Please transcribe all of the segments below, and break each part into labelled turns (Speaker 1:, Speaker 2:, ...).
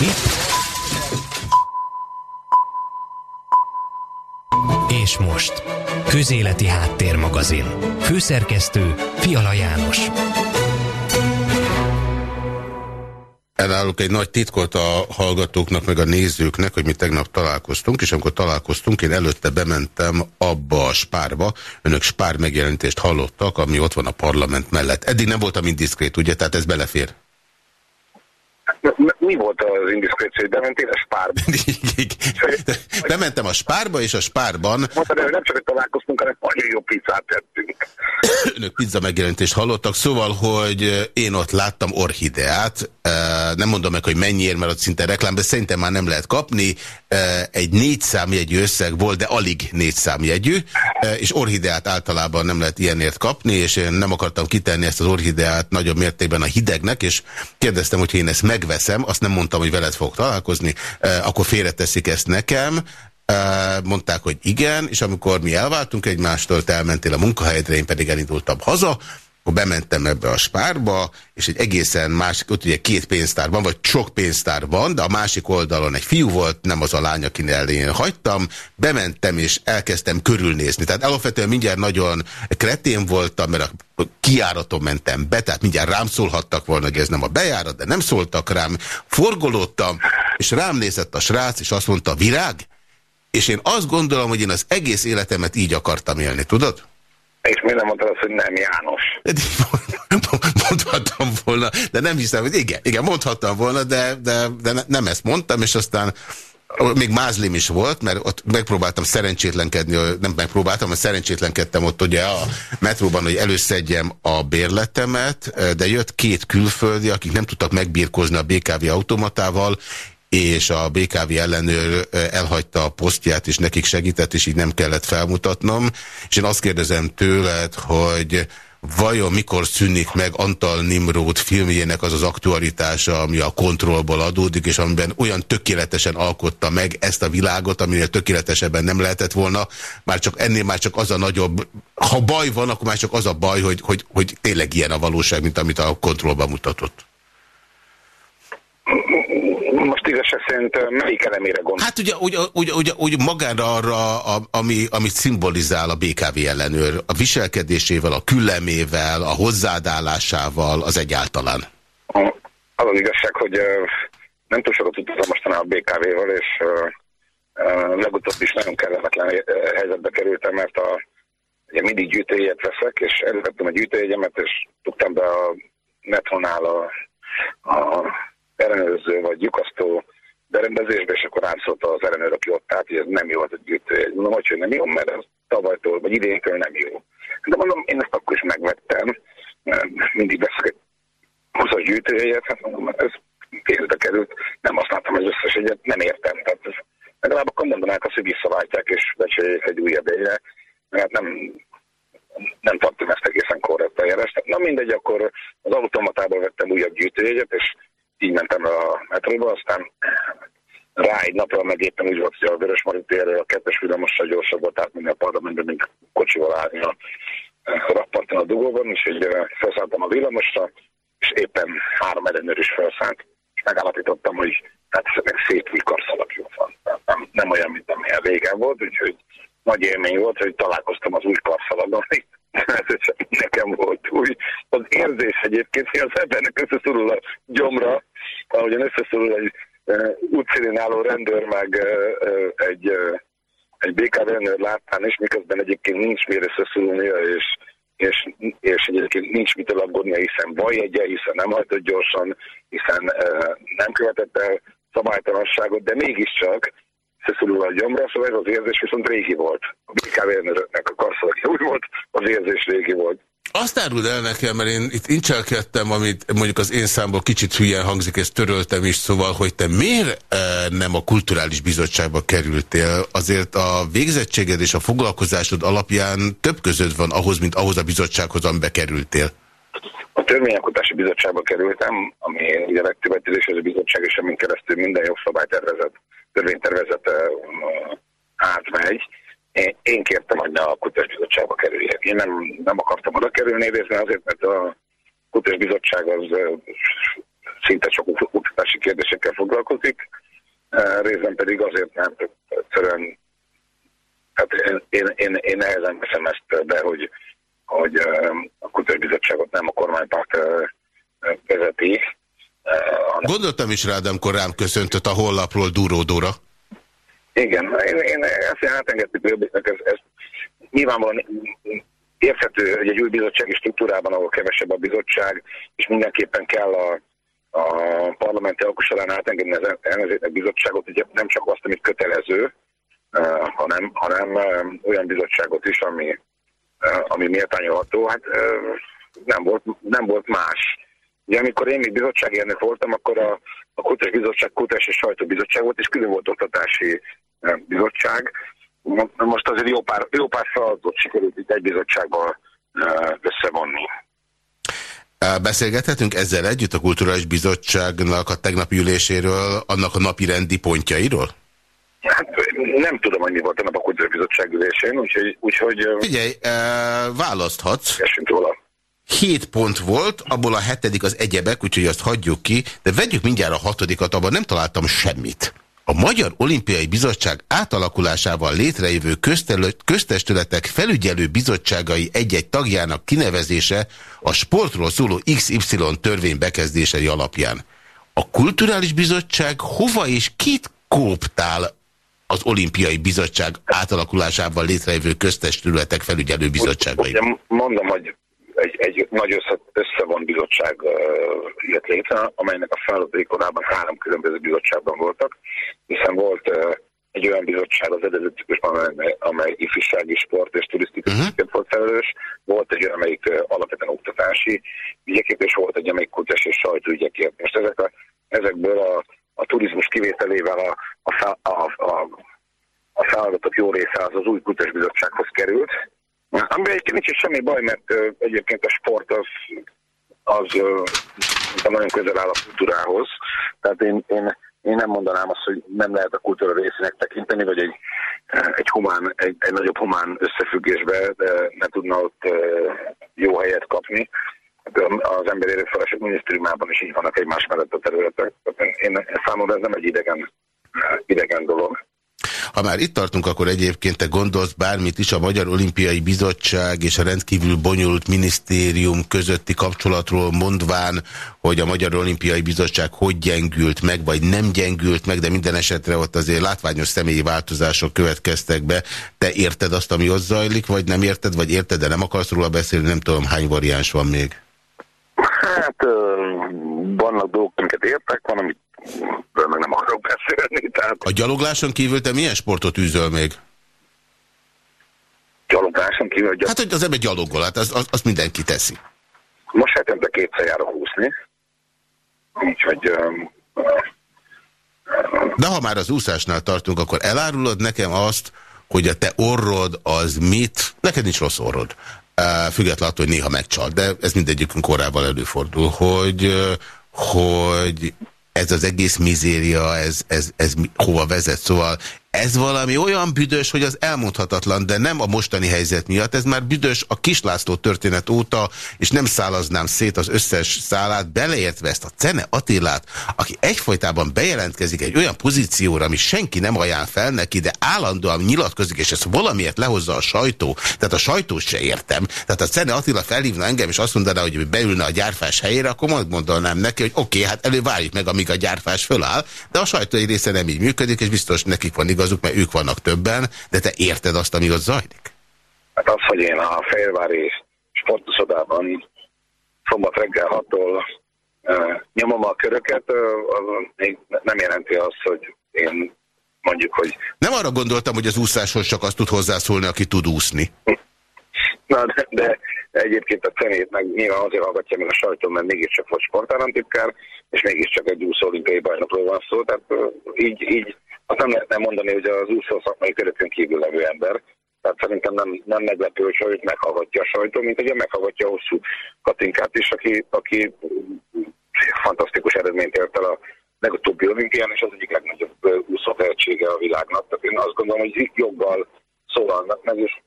Speaker 1: Mi? És most. Közéleti Háttérmagazin. Főszerkesztő Fiala János.
Speaker 2: Elárulok egy nagy titkot a hallgatóknak, meg a nézőknek, hogy mi tegnap találkoztunk, és amikor találkoztunk, én előtte bementem abba a spárba. Önök spár megjelentést hallottak, ami ott van a parlament mellett. Eddig nem voltam indiszkrét, ugye? Tehát ez belefér.
Speaker 3: Mi volt az indiszkréció, hogy bementél a spárba?
Speaker 2: Bementem a spárba, és a spárban...
Speaker 3: Mondtad, hogy nem csak, hogy találkoztunk, hanem nagyon jó pizzát tettünk.
Speaker 2: Önök pizza megjelentést hallottak, szóval, hogy én ott láttam orhideát, nem mondom meg, hogy mennyiért, mert ott szinte reklám, de szerintem már nem lehet kapni. Egy négy számjegyű összeg volt, de alig négy számjegyű, és orhideát általában nem lehet ilyenért kapni, és én nem akartam kitenni ezt az orhideát nagyobb mértékben a hidegnek, és kérdeztem, hogy én ezt megveszem, azt nem mondtam, hogy veled fog találkozni, akkor félreteszik ezt nekem, Mondták, hogy igen, és amikor mi elváltunk egymástól, te elmentél a munkahelyedre, én pedig elindultam haza, akkor bementem ebbe a spárba, és egy egészen másik, ott ugye két pénztár van, vagy sok pénztár van, de a másik oldalon egy fiú volt, nem az a lány, akinél én hagytam, bementem és elkezdtem körülnézni. Tehát alapvetően mindjárt nagyon kretén voltam, mert a kiáraton mentem be, tehát mindjárt rám szólhattak volna, hogy ez nem a bejárat, de nem szóltak rám. Forgolódtam, és rám nézett a srác, és azt mondta, virág? És én azt gondolom, hogy én az egész életemet így akartam élni, tudod?
Speaker 3: És miért nem mondtad azt, hogy nem János?
Speaker 2: Mondhattam volna, de nem hiszem, hogy igen, igen mondhattam volna, de, de, de nem ezt mondtam, és aztán még mázlim is volt, mert ott megpróbáltam szerencsétlenkedni, nem megpróbáltam, mert szerencsétlenkedtem ott ugye a metróban, hogy előszedjem a bérletemet, de jött két külföldi, akik nem tudtak megbírkozni a BKV automatával, és a BKV ellenőr elhagyta a posztját, és nekik segített, és így nem kellett felmutatnom. És én azt kérdezem tőled, hogy vajon mikor szűnik meg Antal Nimród filmjének az az aktualitása, ami a kontrollból adódik, és amiben olyan tökéletesen alkotta meg ezt a világot, aminél tökéletesebben nem lehetett volna. Már csak ennél már csak az a nagyobb, ha baj van, akkor már csak az a baj, hogy, hogy, hogy tényleg ilyen a valóság, mint amit a kontrollban mutatott
Speaker 3: most igazság szerint melyik elemére gondol?
Speaker 2: Hát ugye, ugye, ugye, ugye, ugye magára arra, ami, amit szimbolizál a BKV ellenőr, a viselkedésével, a küllemével, a hozzádállásával, az egyáltalán.
Speaker 3: Az az igazság, hogy nem túl sokat tudtam mostanában a BKV-val, és legutóbb is nagyon kellemetlen helyzetbe kerültem, mert a, ugye mindig gyűjtőjegyet veszek, és elővettem a gyűjtőjegyemet, és tudtam be a metronál a, a ellenőrző vagy lyukasztó berendezésbe, és akkor rám az ellenőr, aki ott állt, hogy ez nem jó az a gyűjtőjegy. Mondom, hogy nem jó, mert ez tavalytól, vagy idéntől nem jó. De mondom, én ezt akkor is megvettem, mindig veszek egy 20 gyűjtőjegyet, hát mondom, mert ez pénzbe került, nem használtam az összes egyet, nem értem. Tehát ez, legalább akkor mondanák azt, hogy visszaváltják és becseréljék egy újabb egyre, mert nem, nem tartom ezt egészen korrekt eljárást. Na mindegy, akkor az automatából vettem újabb gyűjtőjegyet, és metróba, aztán rá egy napra meg éppen úgy volt, hogy a Vörös a kettes villamossal gyorsabb volt átmenni a parlamentbe, mint kocsival állni a rakparton a dugóban, így felszálltam a villamosra, és éppen három ellenőr is felszállt, és megállapítottam, hogy hát ezek szép új karszalagjuk van. Nem, nem olyan, mint amilyen régen volt, úgyhogy nagy élmény volt, hogy találkoztam az új karszalagon, ez nekem volt új. Az érzés egyébként, hogy az embernek összeszorul a gyomra, ahogyan összeszorul egy uh, útszélén álló rendőr, meg egy, egy BK rendőr láttán is, miközben egyébként nincs miért összeszorulnia, és, és, és egyébként nincs mit aggódnia, hiszen bajjegye, hiszen nem hajtott gyorsan, hiszen nem követett el szabálytalanságot, de mégiscsak összeszorul a gyomra, szóval ez az érzés viszont régi volt. A BKV a karszalagja úgy volt, az érzés régi volt.
Speaker 2: Azt áruld el nekem, mert én itt incselkedtem, amit mondjuk az én számból kicsit hülyen hangzik, ezt töröltem is, szóval, hogy te miért e, nem a kulturális bizottságba kerültél? Azért a végzettséged és a foglalkozásod alapján több között van ahhoz, mint ahhoz a bizottsághoz, amibe kerültél.
Speaker 3: A törvényalkotási bizottságba kerültem, ami ugye a legtöbbet a bizottság, és amin keresztül minden jogszabálytervezet törvénytervezete átmegy. Én, én kértem, hogy ne a Kutás Bizottságba kerüljek. Én nem, nem kerülni, részben azért, mert a Kutás Bizottság az szinte csak oktatási kérdésekkel foglalkozik, részben pedig azért, mert egyszerűen hát én, én, én, nehezen veszem ezt be, hogy, hogy a Kultúrbizottságot nem a kormánypárt vezeti.
Speaker 2: Gondoltam is rá, amikor rám köszöntött a hollapról Duródóra.
Speaker 3: Igen, én, én ezt átengedtük Bőbéknek, ez, ez nyilvánvalóan érthető, hogy egy új bizottsági struktúrában, kevesebb a bizottság, és mindenképpen kell a, a parlamenti alkosorán átengedni az ellenzéknek bizottságot, ugye nem csak azt, amit kötelező, hanem, hanem olyan bizottságot is, ami, ami méltányolható. Hát nem, volt, nem volt más. Ugye amikor én még bizottsági elnök voltam, akkor a, a Kutas Bizottság, Kutas és Sajtóbizottság volt, és külön volt oktatási bizottság. Most azért jó pár, jó pár feladatot sikerült itt egy bizottságban összevonni.
Speaker 2: Beszélgethetünk ezzel együtt a Kulturális Bizottságnak a tegnapi üléséről, annak a napi rendi pontjairól?
Speaker 3: Hát nem tudom, hogy mi volt a nap a Kulturális Bizottság ülésén, úgyhogy... úgyhogy
Speaker 2: Figyelj, választhatsz.
Speaker 3: róla.
Speaker 2: Hét pont volt, abból a hetedik az egyebek, úgyhogy azt hagyjuk ki, de vegyük mindjárt a hatodikat, abban nem találtam semmit. A Magyar Olimpiai Bizottság átalakulásával létrejövő köztestületek felügyelő bizottságai egy-egy tagjának kinevezése a sportról szóló XY törvény bekezdései alapján. A Kulturális Bizottság hova és kit kóptál az Olimpiai Bizottság átalakulásával létrejövő köztestületek felügyelő bizottságai?
Speaker 3: Mondom, hogy egy, egy nagy össze, összevon bizottság uh, jött létre, amelynek a korábban három különböző bizottságban voltak, hiszen volt uh, egy olyan bizottság az eredeti amely, amely ifjúsági sport és turisztikai uh-huh. volt felelős, volt egy olyan, amelyik uh, alapvetően oktatási ügyekért, és volt egy, amelyik kutyás és sajtóügyekért. Most ezek a, ezekből a, a turizmus kivételével a, a, a, a, a feladatok jó része az az új kutyás bizottsághoz került, Amiben egyébként nincs semmi baj, mert egyébként a sport az, az uh, nagyon közel áll a kultúrához. Tehát én, én, én nem mondanám azt, hogy nem lehet a kultúra részének tekinteni, vagy egy, egy, humán, egy, egy nagyobb humán összefüggésbe de ne tudna ott jó helyet kapni. Az emberi erőforrások minisztériumában is így vannak egymás mellett a területek. Én, én számomra ez nem egy idegen, idegen dolog.
Speaker 2: Ha már itt tartunk, akkor egyébként te gondolsz bármit is a Magyar Olimpiai Bizottság és a rendkívül bonyolult minisztérium közötti kapcsolatról mondván, hogy a Magyar Olimpiai Bizottság hogy gyengült meg, vagy nem gyengült meg, de minden esetre ott azért látványos személyi változások következtek be. Te érted azt, ami ott zajlik, vagy nem érted, vagy érted, de nem akarsz róla beszélni, nem tudom hány variáns van még.
Speaker 3: Hát vannak dolgok, amiket értek, van, amit meg nem akarok beszélni. Tehát...
Speaker 2: A gyalogláson kívül te milyen sportot űzöl még?
Speaker 3: Gyalogláson kívül? Gyal...
Speaker 2: Hát, hogy az ember gyalogol, hát azt, azt, azt mindenki teszi.
Speaker 3: Most hetente kétszer járok úszni. Úgyhogy... Um,
Speaker 2: De ha már az úszásnál tartunk, akkor elárulod nekem azt, hogy a te orrod az mit, neked nincs rossz orrod, függetlenül attól, hogy néha megcsal, de ez mindegyikünk korával előfordul, hogy, hogy ez az egész mizéria, ez, ez, ez hova vezet. Szóval ez valami olyan büdös, hogy az elmondhatatlan, de nem a mostani helyzet miatt, ez már büdös a Kislászló történet óta, és nem szálaznám szét az összes szálát, beleértve ezt a Cene Attilát, aki egyfolytában bejelentkezik egy olyan pozícióra, ami senki nem ajánl fel neki, de állandóan nyilatkozik, és ezt valamiért lehozza a sajtó, tehát a sajtó se értem. Tehát a Cene Attila felhívna engem, és azt mondaná, hogy beülne a gyárfás helyére, akkor mondanám neki, hogy oké, okay, hát elővárjuk meg, amíg a gyárfás föláll, de a sajtó egy része nem így működik, és biztos nekik van igaz igazuk, mert ők vannak többen, de te érted azt, ami ott zajlik?
Speaker 3: Hát az, hogy én a Fehérvári sportuszodában szombat reggel 6-tól uh, nyomom a köröket, uh, az még nem jelenti azt, hogy én mondjuk, hogy...
Speaker 2: Nem arra gondoltam, hogy az úszáshoz csak azt tud hozzászólni, aki tud úszni.
Speaker 3: Na, de, de egyébként a cenét meg nyilván azért hallgatja meg a sajtó, mert mégiscsak volt sportállamtitkár, és mégiscsak egy úszó olimpiai bajnokról van szó, tehát így, így azt nem lehetne mondani, hogy az úszó szakmai körökön kívül levő ember. Tehát szerintem nem, nem meglepő, hogy őt meghallgatja a sajtó, mint hogy meghallgatja a hosszú Katinkát is, aki, aki fantasztikus eredményt ért el a legutóbbi olimpián, és az egyik legnagyobb úszó tehetsége a világnak. Tehát én azt gondolom, hogy joggal szólalnak meg, és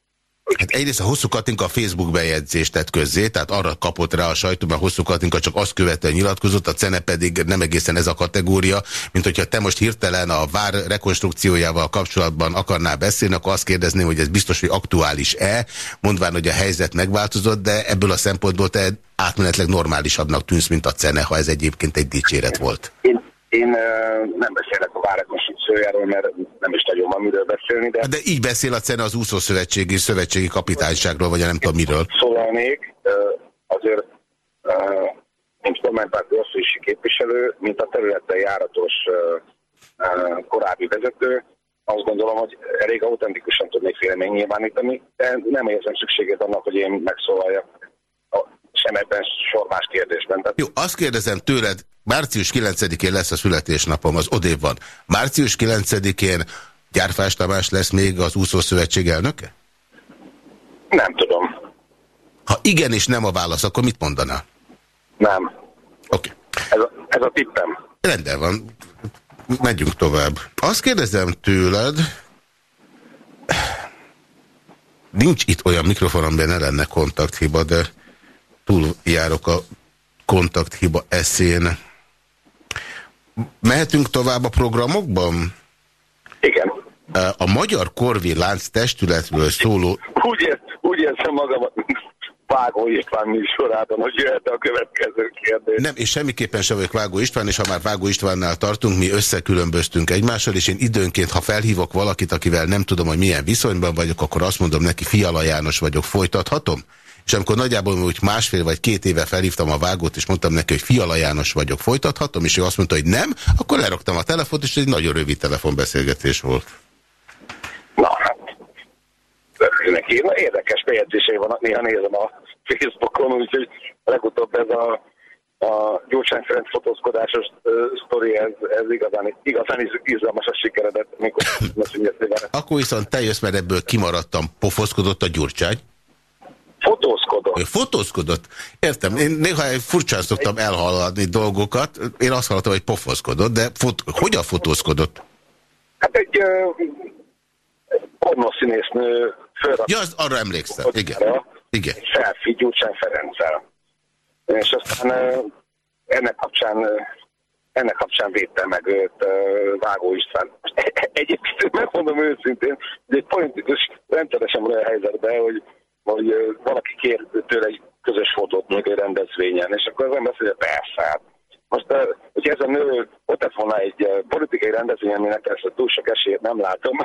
Speaker 2: Hát egyrészt a hosszú Katinka a Facebook bejegyzést tett közzé, tehát arra kapott rá a sajtó, mert hosszú Katinka csak azt követően nyilatkozott, a CENE pedig nem egészen ez a kategória, mint hogyha te most hirtelen a vár rekonstrukciójával kapcsolatban akarnál beszélni, akkor azt kérdezném, hogy ez biztos, hogy aktuális-e, mondván, hogy a helyzet megváltozott, de ebből a szempontból te átmenetleg normálisabbnak tűnsz, mint a CENE, ha ez egyébként egy dicséret volt.
Speaker 3: Én, én nem beszélek a várrekonstrukciójáról, mert nem is nagyon van miről beszélni. De,
Speaker 2: de így beszél a CENE az úszószövetségi szövetségi kapitányságról, vagy nem tudom miről.
Speaker 3: Szólalnék, azért mint kormánypárti osztályisi képviselő, mint a területen járatos korábbi vezető, azt gondolom, hogy elég autentikusan tudnék vélemény nyilvánítani, de nem érzem szükségét annak, hogy én megszólaljak sem ebben sormás kérdésben.
Speaker 2: Tehát... Jó, azt kérdezem tőled, március 9-én lesz a születésnapom, az odév van. Március 9-én Gyárfás Tamás lesz még az úszószövetség elnöke?
Speaker 3: Nem tudom.
Speaker 2: Ha igen és nem a válasz, akkor mit mondaná?
Speaker 3: Nem.
Speaker 2: Oké. Okay.
Speaker 3: Ez, a, ez a tippem.
Speaker 2: Rendben van. Megyünk tovább. Azt kérdezem tőled, nincs itt olyan mikrofon, amiben ne lenne kontakthiba, de túljárok a kontakthiba eszén. Mehetünk tovább a programokban?
Speaker 3: Igen.
Speaker 2: A Magyar Korvi Lánc testületről szóló...
Speaker 3: Úgy, ér, úgy érzem magamat, Vágó István műsorában, hogy jöhet a következő kérdés.
Speaker 2: Nem, és semmiképpen sem vagyok Vágó István, és ha már Vágó Istvánnál tartunk, mi összekülönböztünk egymással, és én időnként, ha felhívok valakit, akivel nem tudom, hogy milyen viszonyban vagyok, akkor azt mondom neki, Fiala János vagyok, folytathatom? És amikor nagyjából úgy másfél vagy két éve felhívtam a vágót, és mondtam neki, hogy Fiala János vagyok, folytathatom, és ő azt mondta, hogy nem, akkor leraktam a telefont, és egy nagyon rövid telefonbeszélgetés volt.
Speaker 3: Na, hát, neki. Érdekes bejegyzései vannak, néha nézem a Facebookon, úgyhogy legutóbb ez a a Gyurcsány Ferenc fotózkodásos uh, sztori, ez, ez igazán, igazán izgalmas a sikeredet, mikor
Speaker 2: Akkor viszont te jössz, mert ebből kimaradtam, pofoszkodott a Gyurcsány?
Speaker 3: Fotózkodott. Ő
Speaker 2: fotózkodott? Értem. Én néha furcsán szoktam elhalladni dolgokat. Én azt hallottam, hogy pofoszkodott, de fot hogyan fotózkodott?
Speaker 3: Hát egy uh, pornoszínésznő
Speaker 2: Ja, az, arra emlékszem. Igen. Igen.
Speaker 3: Selfie Gyurcsány Ferenccel. És aztán ennek kapcsán ennek kapcsán védte meg őt Vágó István. Egyébként megmondom őszintén, hogy egy politikus rendszeresen olyan helyzetben, hogy hogy valaki kér tőle egy közös fotót még egy rendezvényen, és akkor az ember azt mondja, persze, hát most, hogy ez a nő ott lett volna egy politikai rendezvényen, aminek persze túl sok esélyt nem látom,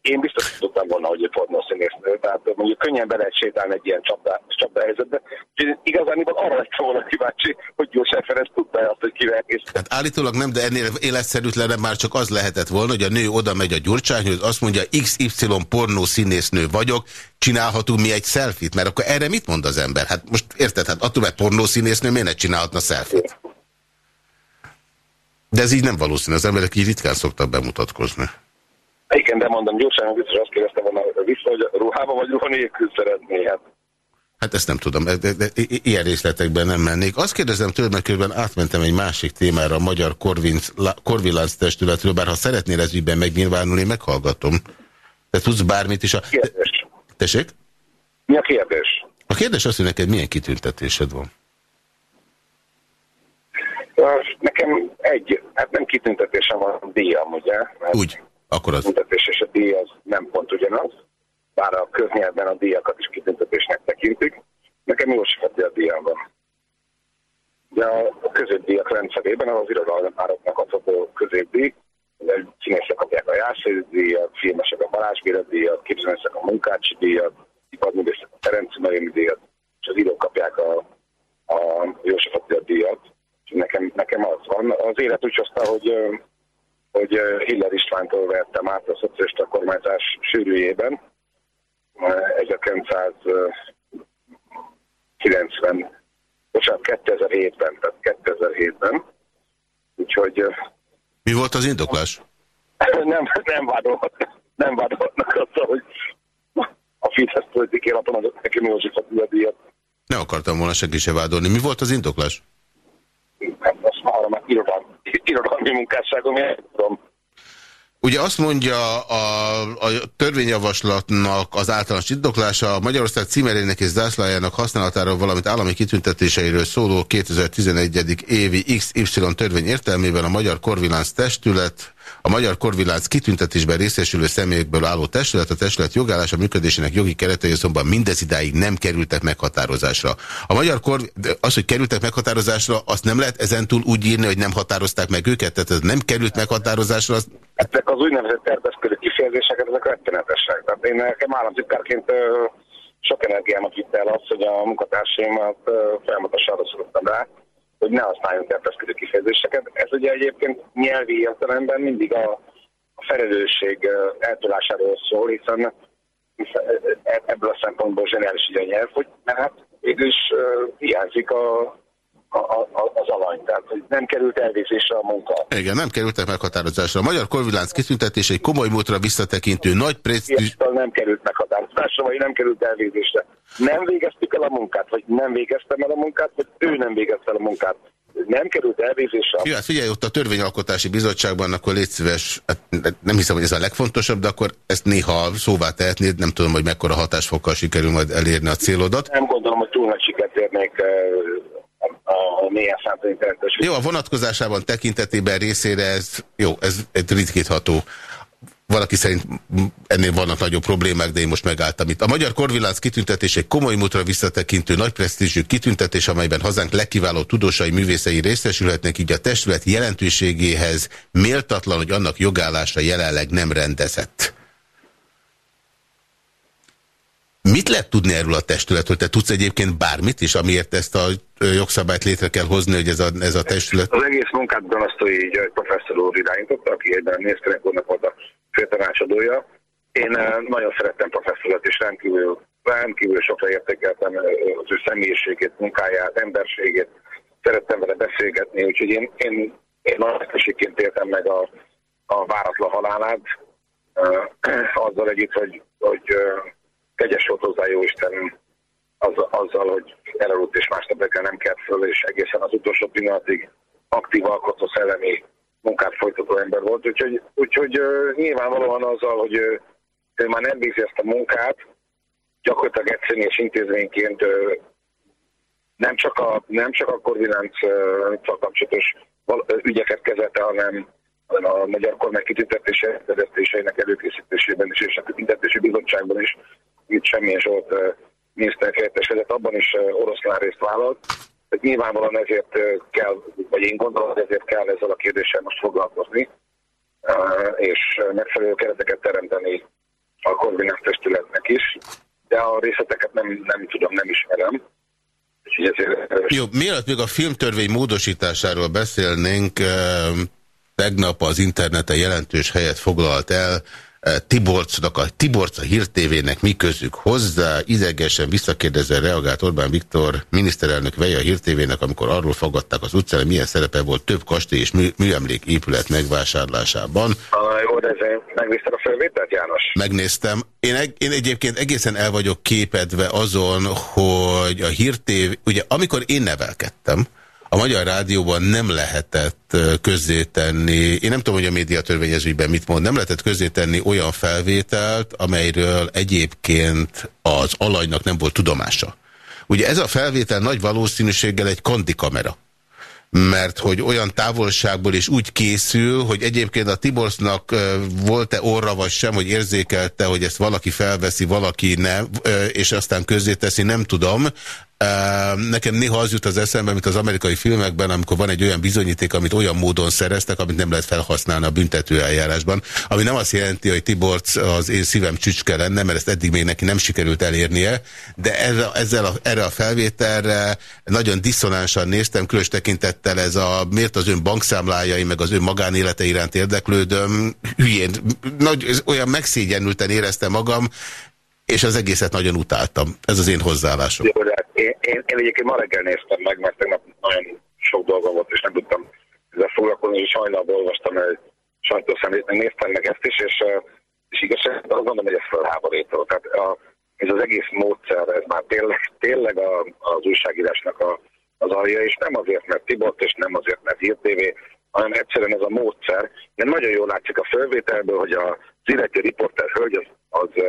Speaker 3: én biztos tudtam volna, hogy pornószínésznő, tehát mondjuk könnyen be lehet sétálni egy ilyen csapda, helyzetbe. Úgyhogy igazán arra lett volna kíváncsi, hogy József Ferenc tudta azt, hogy kivel kész.
Speaker 2: Hát állítólag nem, de ennél életszerűtlenebb már csak az lehetett volna, hogy a nő oda megy a gyurcsányhoz, azt mondja, XY pornószínésznő vagyok, csinálhatunk mi egy szelfit, mert akkor erre mit mond az ember? Hát most érted, hát attól, mert pornószínésznő miért ne csinálhatna szelfit? De ez így nem valószínű, az emberek így ritkán szoktak bemutatkozni.
Speaker 3: Igen, de mondom, gyorsan biztos azt kérdezte volna vissza, hogy ruhába vagy ruha nélkül szeretné. Hát.
Speaker 2: Hát ezt nem tudom, de, de, de ilyen részletekben nem mennék. Azt kérdezem tőled, mert körben átmentem egy másik témára, a Magyar Korvilánc Testületről, bár ha szeretnél ez ügyben megnyilvánulni, meghallgatom. Te tudsz bármit is a...
Speaker 3: Kérdés.
Speaker 2: Tessék?
Speaker 3: Mi a kérdés?
Speaker 2: A kérdés az, hogy neked milyen kitüntetésed van?
Speaker 3: Nekem egy, hát nem kitüntetésem van, díjam, ugye?
Speaker 2: Úgy. Akkor az...
Speaker 3: Kitüntetés és a díj az nem pont ugyanaz, bár a köznyelvben a díjakat is kitüntetésnek tekintik. Nekem Józsefeti a díjam van. De a középdíjak rendszerében az irodalmároknak adható középdíj, színészek kapják a Jászai díjat, filmesek a Balázs díjat, képzőművészek a Munkácsi díjat, iparművészek a Ferenc Marini díjat, és az írók kapják a, a József Attila díjat. Nekem, nekem az van. Az élet úgy hozta, hogy hogy Hiller Istvántól vettem át a szocialista kormányzás sűrűjében 1990, bocsánat, 2007-ben, tehát 2007-ben. Úgyhogy...
Speaker 2: Mi volt az indoklás?
Speaker 3: Nem, nem vádolhatnak, nem vádolhatnak azzal, hogy a Fidesz politikai lapon adott neki József Attila díjat.
Speaker 2: Nem akartam volna senki se vádolni. Mi volt az indoklás?
Speaker 3: Nem, már irodalmi, irodalmi munkásságom, én tudom.
Speaker 2: Ugye azt mondja a, a törvényjavaslatnak az általános indoklása, a Magyarország címerének és zászlájának használatáról, valamint állami kitüntetéseiről szóló 2011. évi XY törvény értelmében a Magyar Korvilánc Testület a Magyar Korvilánc kitüntetésben részesülő személyekből álló testület, a testület jogállása működésének jogi keretei azonban mindez idáig nem kerültek meghatározásra. A Magyar Kor, az, hogy kerültek meghatározásra, azt nem lehet ezentúl úgy írni, hogy nem határozták meg őket, tehát ez nem került meghatározásra. Az...
Speaker 3: Ezek az úgynevezett terpeszkedő kifejezéseket, ezek rettenetesek. Tehát én nekem államtitkárként sok energiámat vitt el az, hogy a munkatársaimat folyamatosan arra rá, hogy ne használjunk elpeszkedő kifejezéseket. Ez ugye egyébként nyelvi értelemben mindig a, a felelősség eltolásáról szól, hiszen, hiszen ebből a szempontból zseniális ugye a nyelv, hogy hát végül is hiányzik a, a, a, az alany, tehát hogy nem került elvégzésre a munka.
Speaker 2: Igen, nem kerültek meghatározásra. A Magyar Korvilánc kitüntetés egy komoly múltra visszatekintő nagy presztízs...
Speaker 3: Nem került meghatározásra, vagy nem került elvégzésre. Nem végeztük el a munkát, vagy nem végeztem el a munkát, vagy ő nem végezte el a munkát. Nem került elvégzésre.
Speaker 2: Jó, hát figyelj, ott a Törvényalkotási Bizottságban, akkor légy szíves, hát nem hiszem, hogy ez a legfontosabb, de akkor ezt néha szóvá tehetnéd, nem tudom, hogy mekkora hatásfokkal sikerül majd elérni a célodat.
Speaker 3: Nem gondolom, hogy túl nagy sikert érnék számítanék
Speaker 2: Jó, a vonatkozásában tekintetében részére ez, jó, ez, ez ritkítható. Valaki szerint ennél vannak nagyobb problémák, de én most megálltam itt. A Magyar Korvilánc kitüntetés egy komoly múltra visszatekintő nagy presztízsű kitüntetés, amelyben hazánk legkiváló tudósai művészei részesülhetnek, így a testület jelentőségéhez méltatlan, hogy annak jogállása jelenleg nem rendezett. Mit lehet tudni erről a testületről? Te tudsz egyébként bármit is, amiért ezt a jogszabályt létre kell hozni, hogy ez a, ez a testület?
Speaker 3: Az egész munkát Danasztói professzor úr irányította, aki egyben Nézkenek úrnak volt a főtanácsadója. Én nagyon szerettem professzorat, és rendkívül, rendkívül sokra értékeltem az ő személyiségét, munkáját, emberségét. Szerettem vele beszélgetni, úgyhogy én, én, én nagy éltem meg a, a váratlan halálát, azzal együtt, hogy, hogy kegyes volt hozzá Jóisten az, azzal, hogy elaludt és másnap reggel nem kelt föl, és egészen az utolsó pillanatig aktív alkotó szellemi munkát folytató ember volt. Úgyhogy, úgyhogy nyilvánvalóan azzal, hogy uh, ő már nem végzi ezt a munkát, gyakorlatilag egyszerűen és intézményként nem csak a, nem csak a koordinánccal kapcsolatos ügyeket kezelte, hanem, hanem a magyar kormány kitüntetéseinek előkészítésében is, és a kitüntetési bizottságban is itt semmilyen Zsolt miniszterhelyettes abban is oroszlán részt vállalt. Tehát nyilvánvalóan ezért kell, vagy én gondolom, hogy ezért kell ezzel a kérdéssel most foglalkozni, és megfelelő kereteket teremteni a koordinált testületnek is, de a részleteket nem, nem tudom, nem ismerem.
Speaker 2: Jó, mielőtt még a filmtörvény módosításáról beszélnénk, tegnap az interneten jelentős helyet foglalt el Tiborcnak, a Tiborca hírtévének mi közük hozzá, idegesen visszakérdezve reagált Orbán Viktor miniszterelnök veje a hírtévének, amikor arról fogadták az utcán, milyen szerepe volt több kastély és mű, műemlék épület megvásárlásában.
Speaker 3: Jó, de megnézted a felvételt, János?
Speaker 2: Megnéztem. Én, én egyébként egészen el vagyok képedve azon, hogy a hírtév, ugye amikor én nevelkedtem, a Magyar Rádióban nem lehetett közzétenni, én nem tudom, hogy a médiatörvényezőben mit mond, nem lehetett közzétenni olyan felvételt, amelyről egyébként az alanynak nem volt tudomása. Ugye ez a felvétel nagy valószínűséggel egy kandikamera mert hogy olyan távolságból is úgy készül, hogy egyébként a Tiborsznak volt-e orra vagy sem, hogy érzékelte, hogy ezt valaki felveszi, valaki nem, és aztán közzéteszi, nem tudom. Nekem néha az jut az eszembe, mint az amerikai filmekben, amikor van egy olyan bizonyíték, amit olyan módon szereztek, amit nem lehet felhasználni a büntető eljárásban. Ami nem azt jelenti, hogy Tiborc az én szívem csücske lenne, mert ezt eddig még neki nem sikerült elérnie, de ezzel, ezzel a, erre a felvételre nagyon diszonánsan néztem, különös tekintettel ez a miért az ön bankszámlájai, meg az ön magánélete iránt érdeklődöm, hülyén, nagy, olyan megszégyenülten éreztem magam, és az egészet nagyon utáltam. Ez az én hozzáállásom.
Speaker 3: Jó, én, én, én egyébként ma reggel néztem meg, mert tegnap nagyon sok dolgom volt, és nem tudtam ezzel foglalkozni, és hajnalban olvastam egy sajtószemlét, meg néztem meg ezt is, és, és igazság, azt gondolom, hogy ez felháborító. Tehát a, ez az egész módszer, ez már tényleg, tényleg a, az újságírásnak a, az alja, és nem azért, mert Tibort, és nem azért, mert Hír TV, hanem egyszerűen ez a módszer. De nagyon jól látszik a felvételből, hogy a illető riporter hölgy az, az,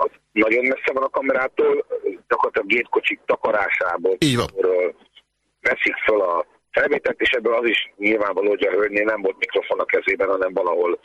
Speaker 3: az nagyon messze van a kamerától, gyakorlatilag gépkocsik takarásából
Speaker 2: Így van.
Speaker 3: veszik fel a felvételt, és ebből az is nyilvánvaló, hogy a hölgynél nem volt mikrofon a kezében, hanem valahol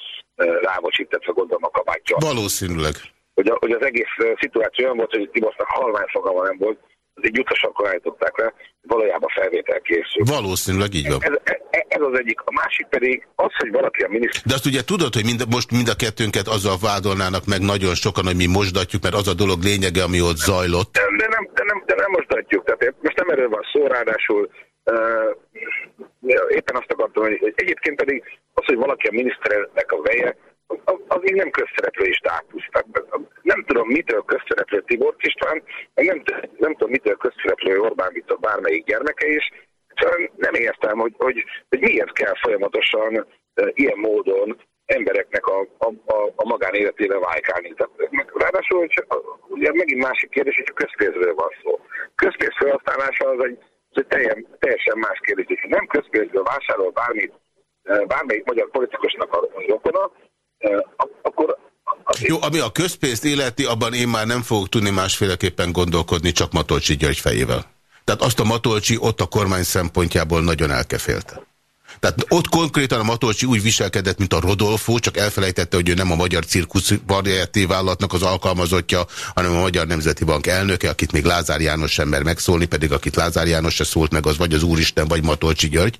Speaker 3: rávocsítetve gondolom a kabátja.
Speaker 2: Valószínűleg.
Speaker 3: Hogy, a, hogy az egész szituáció olyan volt, hogy Tiborsznak halvány fogalma nem volt, egy utasakkor állították le, valójában felvétel készül.
Speaker 2: Valószínűleg így van.
Speaker 3: Ez, ez, ez az egyik. A másik pedig az, hogy valaki a miniszter...
Speaker 2: De azt ugye tudod, hogy mind, most mind a kettőnket azzal vádolnának meg nagyon sokan, hogy mi mosdatjuk, mert az a dolog lényege, ami ott zajlott.
Speaker 3: De, de, nem, de, nem, de nem mosdatjuk. Tehát most nem erről van szó, ráadásul uh, éppen azt akartam, hogy egyébként pedig az, hogy valaki a miniszternek a veje, az, így nem közszereplői státusz. Tehát nem tudom, mitől közszereplő Tibor István, nem, nem tudom, mitől közszereplő Orbán Viktor bármelyik gyermeke is, Szóval nem értem, hogy, hogy, hogy miért kell folyamatosan ilyen módon embereknek a, a, a, a magánéletébe vájkálni. Ráadásul, hogy, ugye megint másik kérdés, hogy közpénzről van szó. Közpénz felhasználása az egy, az egy teljesen, teljesen más kérdés. Ha nem közpénzből vásárol bármit, bármelyik magyar politikusnak a rokona, akkor
Speaker 2: jó, ami a közpénzt életi, abban én már nem fogok tudni másféleképpen gondolkodni, csak Matolcsi György fejével. Tehát azt a Matolcsi ott a kormány szempontjából nagyon elkefélte. Tehát ott konkrétan a Matolcsi úgy viselkedett, mint a Rodolfo, csak elfelejtette, hogy ő nem a Magyar Cirkusz Variety vállalatnak az alkalmazottja, hanem a Magyar Nemzeti Bank elnöke, akit még Lázár János sem mer megszólni, pedig akit Lázár János se szólt meg, az vagy az Úristen, vagy Matolcsi György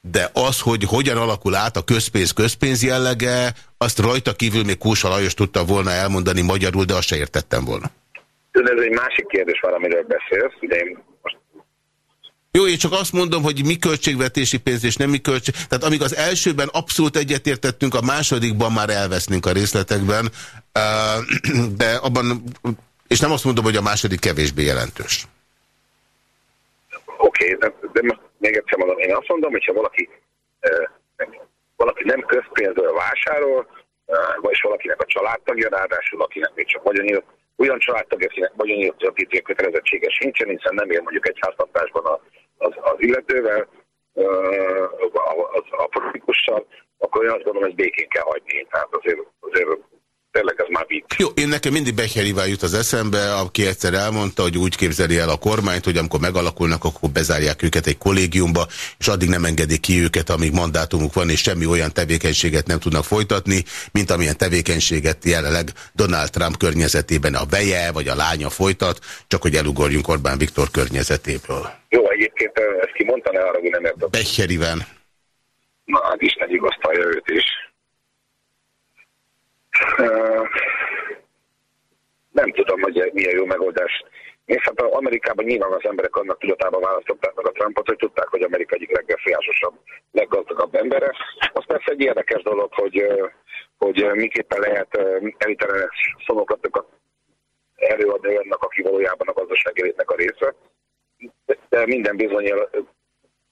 Speaker 2: de az, hogy hogyan alakul át a közpénz közpénz jellege, azt rajta kívül még Kósa Lajos tudta volna elmondani magyarul, de azt se értettem volna.
Speaker 3: Ez egy másik kérdés valamiről beszélsz, ugye én most
Speaker 2: jó, én csak azt mondom, hogy mi költségvetési pénz és nem mi költség. Tehát amíg az elsőben abszolút egyetértettünk, a másodikban már elvesznénk a részletekben, de abban, és nem azt mondom, hogy a második kevésbé jelentős.
Speaker 3: Oké, okay, de, de most még egyszer mondom, én azt mondom, hogyha valaki, valaki nem közpénzből vásárol, vagy valakinek a családtagja, ráadásul akinek még csak vagyonnyílt, olyan családtag, akinek vagyonnyílt kötelezettsége sincsen, hiszen nem ér mondjuk egy háztartásban az, az az, a politikussal, akkor én azt gondolom, hogy békén kell hagyni. Tehát azért, azért tényleg ez már vicc.
Speaker 2: Jó, én nekem mindig Becherivá jut az eszembe, aki egyszer elmondta, hogy úgy képzeli el a kormányt, hogy amikor megalakulnak, akkor bezárják őket egy kollégiumba, és addig nem engedik ki őket, amíg mandátumuk van, és semmi olyan tevékenységet nem tudnak folytatni, mint amilyen tevékenységet jelenleg Donald Trump környezetében a veje vagy a lánya folytat, csak hogy elugorjunk Orbán Viktor környezetéből.
Speaker 3: Jó, egyébként ezt ki mondta, ne arra, hogy nem értem.
Speaker 2: Becheriven.
Speaker 3: Na, hát Isten igaztalja őt is. Nem tudom, hogy milyen jó megoldás. És hát Amerikában nyilván az emberek annak tudatában választották meg a Trumpot, hogy tudták, hogy Amerika egyik legbefolyásosabb, leggazdagabb embere. Az persze egy érdekes dolog, hogy, hogy miképpen lehet eliterenes szavakatokat előadni annak, aki valójában a gazdaság a része. De minden bizony,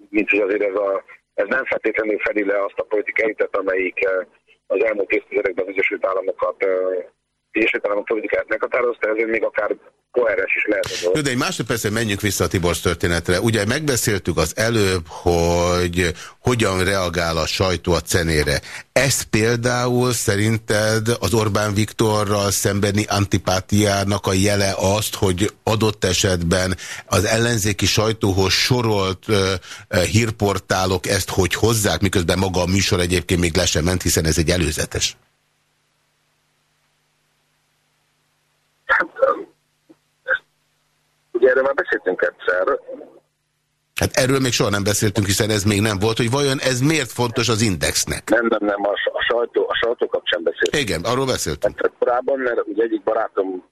Speaker 3: mint hogy azért ez, a, ez nem feltétlenül fedi le azt a politikai amelyik az elmúlt évtizedekben az Egyesült Államokat Egyesült Államok politikát meghatározta, ezért még akár koherens is lehet.
Speaker 2: De egy másodpercen menjünk vissza a Tibor történetre. Ugye megbeszéltük az előbb, hogy hogyan reagál a sajtó a cenére. Ez például szerinted az Orbán Viktorral szembeni antipátiának a jele azt, hogy adott esetben az ellenzéki sajtóhoz sorolt uh, hírportálok ezt hogy hozzák, miközben maga a műsor egyébként még le sem ment, hiszen ez egy előzetes.
Speaker 3: Hát, ugye erről már beszéltünk egyszer.
Speaker 2: Hát erről még soha nem beszéltünk, hiszen ez még nem volt, hogy vajon ez miért fontos az indexnek?
Speaker 3: Nem, nem, nem, a, a, sajtó, a sajtó kapcsán beszéltünk.
Speaker 2: Igen, arról beszéltünk.
Speaker 3: Hát, korábban, mert ugye egyik barátom,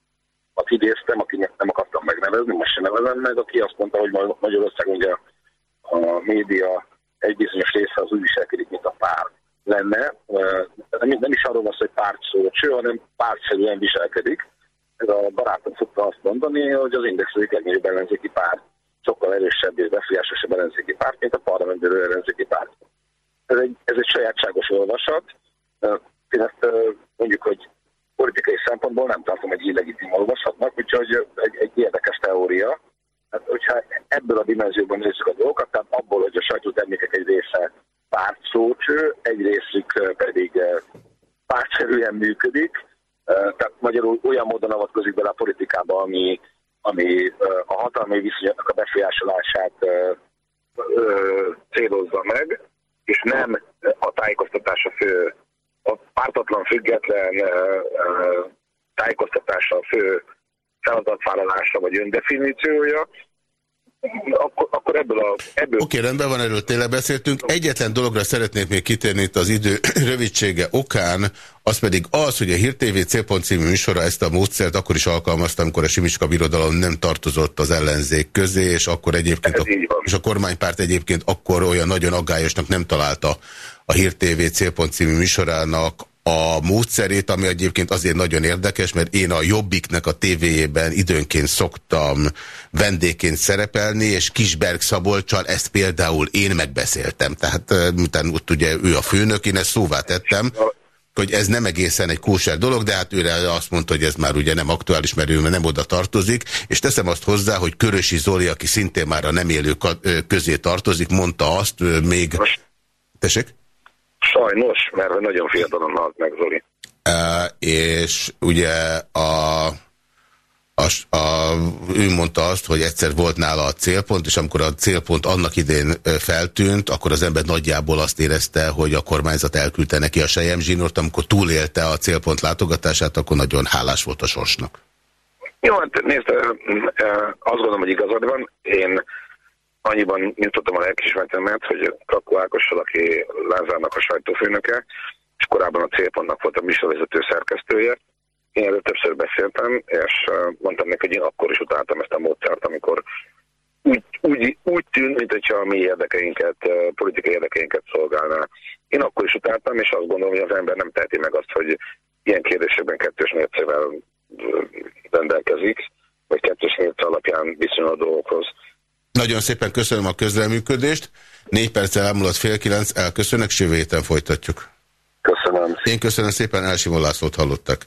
Speaker 3: aki idéztem, aki nem akartam megnevezni, most se nevezem meg, aki azt mondta, hogy Magyarország ugye a média egy bizonyos része az úgy viselkedik, mint a párt lenne. Nem, nem is arról van hogy párt szó, cső, hanem pártszerűen viselkedik ez a barátom szokta azt mondani, hogy az Index egyik legnagyobb ellenzéki párt, sokkal erősebb és befolyásosabb ellenzéki párt, mint a parlamentből ellenzéki párt. Ez egy, ez egy sajátságos olvasat. Én ezt mondjuk, hogy politikai szempontból nem tartom egy illegitim olvasatnak, úgyhogy egy, egy érdekes teória. Hát, hogyha ebből a dimenzióban nézzük a dolgokat, tehát abból, hogy a sajtótermékek egy része pártszócső, egy részük pedig pártszerűen működik, tehát magyarul olyan módon avatkozik bele a politikába, ami, ami a hatalmi viszonyoknak a befolyásolását célozza meg, és nem a tájékoztatás a fő, a pártatlan független tájékoztatása a fő feladatvállalása vagy öndefiníciója, akkor, akkor ebből a... Ebből...
Speaker 2: Oké, okay, rendben van, erről tényleg beszéltünk. Egyetlen dologra szeretnék még kitérni itt az idő rövidsége okán, az pedig az, hogy a Hír TV célpont című műsora ezt a módszert akkor is alkalmazta, amikor a Simicska Birodalom nem tartozott az ellenzék közé, és akkor egyébként a, és a kormánypárt egyébként akkor olyan nagyon aggályosnak nem találta a Hír TV célpont című műsorának a módszerét, ami egyébként azért nagyon érdekes, mert én a Jobbiknek a tévéjében időnként szoktam vendégként szerepelni, és Kisberg Szabolcsal ezt például én megbeszéltem. Tehát miután ott ugye ő a főnök, én ezt szóvá tettem, hogy ez nem egészen egy kóser dolog, de hát őre azt mondta, hogy ez már ugye nem aktuális, mert ő nem oda tartozik, és teszem azt hozzá, hogy Körösi Zoli, aki szintén már a nem élő közé tartozik, mondta azt még... Tessék?
Speaker 3: Sajnos, mert nagyon fiatalon halt meg Zoli.
Speaker 2: Uh, és ugye a, a, a, ő mondta azt, hogy egyszer volt nála a célpont, és amikor a célpont annak idén feltűnt, akkor az ember nagyjából azt érezte, hogy a kormányzat elküldte neki a Sejem zsinort, amikor túlélte a célpont látogatását, akkor nagyon hálás volt a sorsnak.
Speaker 3: Jó, hát nézd, azt gondolom, hogy igazad van. Én annyiban nyitottam a lelkismeretemet, hogy Krakó Ákossal, aki Lázárnak a sajtófőnöke, és korábban a célpontnak volt a műsorvezető szerkesztője. Én erről többször beszéltem, és mondtam neki, hogy én akkor is utáltam ezt a módszert, amikor úgy, úgy, úgy tűnt, mint hogyha a mi érdekeinket, politikai érdekeinket szolgálná. Én akkor is utáltam, és azt gondolom, hogy az ember nem teheti meg azt, hogy ilyen kérdésekben kettős mércével rendelkezik, vagy kettős mérce alapján viszonyul a dolgokhoz.
Speaker 2: Nagyon szépen köszönöm a közreműködést. Négy perccel elmúlott fél kilenc, elköszönök, és jövő héten folytatjuk.
Speaker 3: Köszönöm.
Speaker 2: Én köszönöm szépen, Elsimon Lászlót hallottak.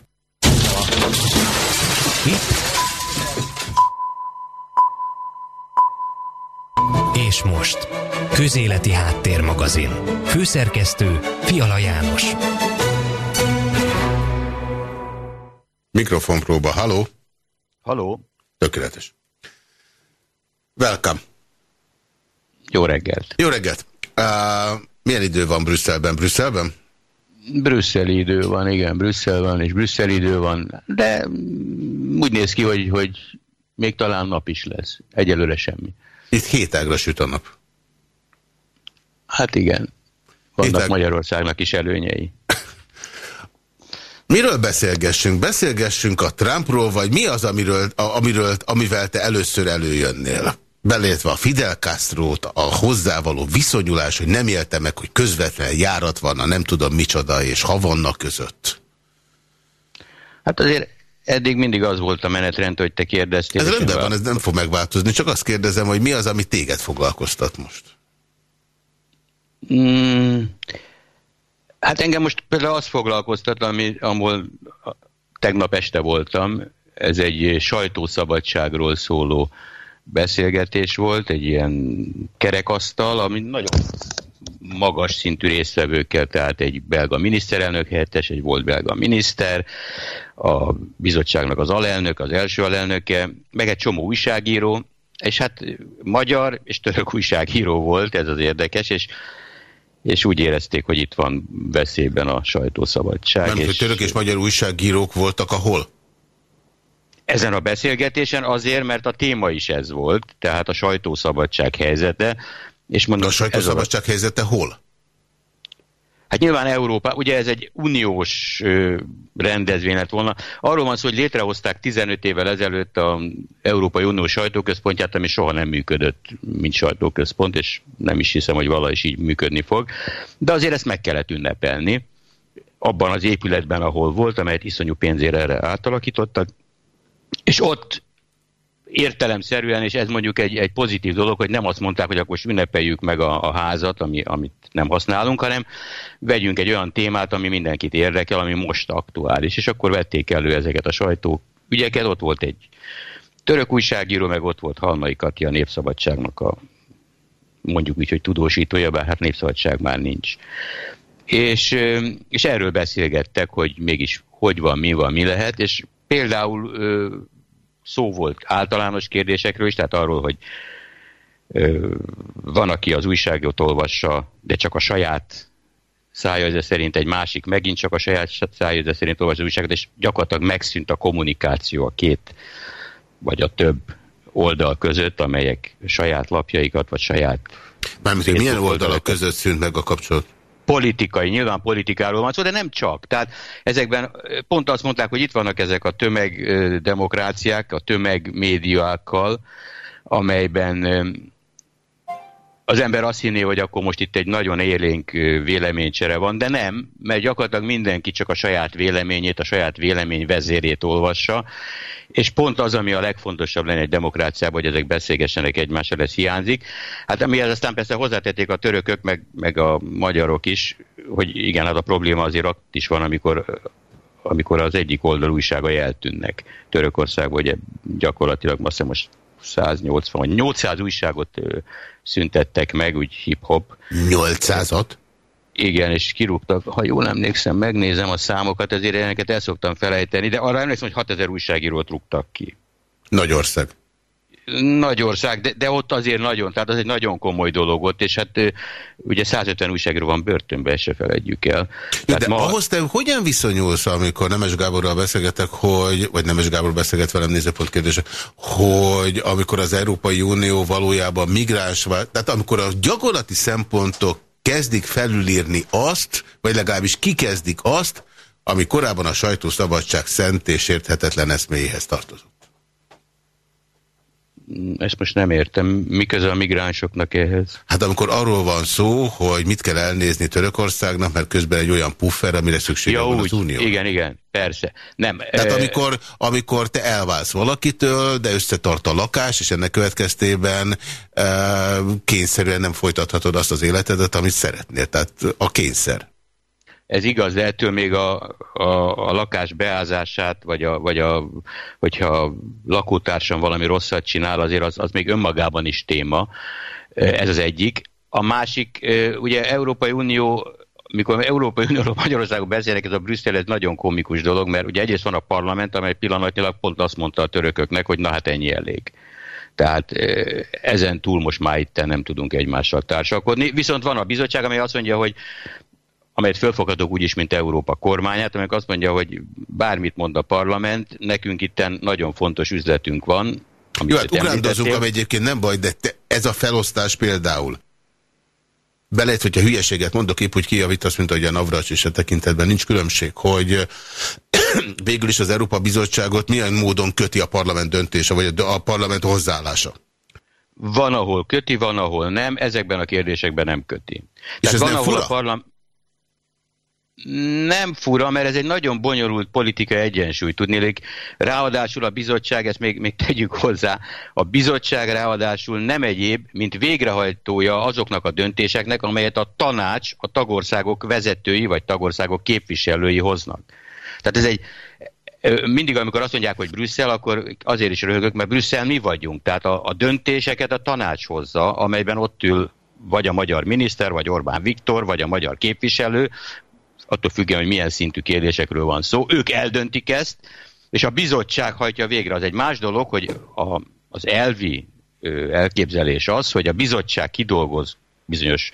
Speaker 1: És most, Közéleti Háttérmagazin. Főszerkesztő Fiala János.
Speaker 2: Mikrofonpróba, haló?
Speaker 4: Haló?
Speaker 2: Tökéletes. Welcome.
Speaker 4: Jó reggelt.
Speaker 2: Jó reggelt. Uh, milyen idő van Brüsszelben? Brüsszelben?
Speaker 4: Brüsszeli idő van, igen, Brüsszel van, és brüsszeli idő van, de úgy néz ki, hogy, hogy még talán nap is lesz. Egyelőre semmi.
Speaker 2: Itt hétágra süt a nap.
Speaker 4: Hát igen. Vannak Hétág... Magyarországnak is előnyei.
Speaker 2: Miről beszélgessünk? Beszélgessünk a Trumpról, vagy mi az, amiről, amiről, amivel te először előjönnél? Belétve a Fidel castro a hozzávaló viszonyulás, hogy nem élte meg, hogy közvetlen járat van a nem tudom micsoda, és ha vannak között.
Speaker 4: Hát azért eddig mindig az volt a menetrend, hogy te kérdeztél.
Speaker 2: Ez rendben van, ez nem fog megváltozni, csak azt kérdezem, hogy mi az, ami téged foglalkoztat most?
Speaker 4: Mm, Hát engem most például az foglalkoztat, ami, ahol tegnap este voltam, ez egy sajtószabadságról szóló beszélgetés volt, egy ilyen kerekasztal, ami nagyon magas szintű résztvevőkkel, tehát egy belga miniszterelnök helyettes, egy volt belga miniszter, a bizottságnak az alelnök, az első alelnöke, meg egy csomó újságíró, és hát magyar és török újságíró volt, ez az érdekes, és és úgy érezték, hogy itt van veszélyben a sajtószabadság. Nem,
Speaker 2: és
Speaker 4: hogy
Speaker 2: török és magyar újságírók voltak ahol?
Speaker 4: Ezen a beszélgetésen azért, mert a téma is ez volt, tehát a sajtószabadság helyzete. És mondom,
Speaker 2: a sajtószabadság a... helyzete hol?
Speaker 4: Hát nyilván Európa, ugye ez egy uniós ö, rendezvény lett volna. Arról van szó, hogy létrehozták 15 évvel ezelőtt a Európai Unió sajtóközpontját, ami soha nem működött, mint sajtóközpont, és nem is hiszem, hogy valahogy is így működni fog. De azért ezt meg kellett ünnepelni. Abban az épületben, ahol volt, amelyet iszonyú pénzére erre átalakítottak, és ott értelemszerűen, és ez mondjuk egy, egy pozitív dolog, hogy nem azt mondták, hogy akkor most ünnepeljük meg a, a házat, ami, amit nem használunk, hanem vegyünk egy olyan témát, ami mindenkit érdekel, ami most aktuális. És akkor vették elő ezeket a sajtó ügyeket, ott volt egy török újságíró, meg ott volt Halmai Katja a Népszabadságnak a mondjuk úgy, hogy tudósítója, bár hát népszabadság már nincs. És, és erről beszélgettek, hogy mégis hogy van, mi van, mi lehet, és például szó volt általános kérdésekről is, tehát arról, hogy van, aki az újságot olvassa, de csak a saját szájegyze szerint, egy másik megint csak a saját szájegyze szerint olvassa az újságot, és gyakorlatilag megszűnt a kommunikáció a két vagy a több oldal között, amelyek saját lapjaikat, vagy saját...
Speaker 2: Mármint, hogy milyen oldalak között szűnt meg a kapcsolat?
Speaker 4: Politikai, nyilván politikáról van szó, de nem csak. Tehát ezekben pont azt mondták, hogy itt vannak ezek a tömegdemokráciák, a tömegmédiákkal, amelyben az ember azt hinné, hogy akkor most itt egy nagyon élénk véleménycsere van, de nem, mert gyakorlatilag mindenki csak a saját véleményét, a saját vélemény vezérét olvassa, és pont az, ami a legfontosabb lenne egy demokráciában, hogy ezek beszélgessenek egymással, ez hiányzik. Hát amihez aztán persze hozzátették a törökök, meg, meg a magyarok is, hogy igen, hát a probléma azért ott is van, amikor amikor az egyik oldal újságai eltűnnek. Törökországban ugye gyakorlatilag azt hiszem most 180 vagy 800 újságot szüntettek meg, úgy hip-hop.
Speaker 2: 800-at?
Speaker 4: Igen, és kirúgtak, ha jól emlékszem, megnézem a számokat, ezért ilyeneket el szoktam felejteni, de arra emlékszem, hogy 6000 újságírót rúgtak ki.
Speaker 2: Nagy ország
Speaker 4: nagy ország, de, de ott azért nagyon, tehát az egy nagyon komoly dolog ott, és hát ugye 150 újságról van börtönbe, se felejtjük el.
Speaker 2: Tehát de ma... ahhoz te hogyan viszonyulsz, amikor Nemes Gáborral beszélgetek, hogy, vagy Nemes Gábor beszélget velem nézőpont kérdése, hogy amikor az Európai Unió valójában migráns, tehát amikor a gyakorlati szempontok kezdik felülírni azt, vagy legalábbis kikezdik azt, ami korábban a sajtószabadság szent és érthetetlen eszméjéhez tartozott.
Speaker 4: Ezt most nem értem. Mi köze a migránsoknak ehhez?
Speaker 2: Hát amikor arról van szó, hogy mit kell elnézni Törökországnak, mert közben egy olyan puffer, amire szüksége ja, van úgy. az Unió.
Speaker 4: Igen, igen, persze. Nem,
Speaker 2: Tehát amikor, amikor te elválsz valakitől, de összetart a lakás, és ennek következtében e, kényszerűen nem folytathatod azt az életedet, amit szeretnél. Tehát a kényszer
Speaker 4: ez igaz, de ettől még a, a, a lakás beázását, vagy, a, vagy a, hogyha a lakótársam valami rosszat csinál, azért az, az még önmagában is téma. Ez az egyik. A másik, ugye Európai Unió mikor Európai Unióról Magyarországon beszélnek, ez a Brüsszel, ez nagyon komikus dolog, mert ugye egyrészt van a parlament, amely pillanatilag pont azt mondta a törököknek, hogy na hát ennyi elég. Tehát ezen túl most már itt nem tudunk egymással társalkodni. Viszont van a bizottság, amely azt mondja, hogy amelyet fölfoghatok úgyis, mint Európa kormányát, amelyek azt mondja, hogy bármit mond a parlament, nekünk itten nagyon fontos üzletünk van.
Speaker 2: Jó, hát ugrándozunk, ami egyébként nem baj, de te, ez a felosztás például. Belejött, hogyha hülyeséget mondok, épp úgy kijavítasz, mint ahogy a Navracs és a tekintetben nincs különbség, hogy végül is az Európa Bizottságot milyen módon köti a parlament döntése, vagy a parlament hozzáállása?
Speaker 4: Van, ahol köti, van, ahol nem, ezekben a kérdésekben nem köti.
Speaker 2: És Tehát ez van, nem ahol fura? A parlam
Speaker 4: nem fura, mert ez egy nagyon bonyolult politikai egyensúly. Tudnélik, ráadásul a bizottság, ezt még, még tegyük hozzá, a bizottság ráadásul nem egyéb, mint végrehajtója azoknak a döntéseknek, amelyet a tanács, a tagországok vezetői vagy tagországok képviselői hoznak. Tehát ez egy, mindig, amikor azt mondják, hogy Brüsszel, akkor azért is röhögök, mert Brüsszel mi vagyunk. Tehát a, a döntéseket a tanács hozza, amelyben ott ül vagy a magyar miniszter, vagy Orbán Viktor, vagy a magyar képviselő, attól függően, hogy milyen szintű kérdésekről van szó. Ők eldöntik ezt, és a bizottság hajtja végre. Az egy más dolog, hogy a, az elvi elképzelés az, hogy a bizottság kidolgoz bizonyos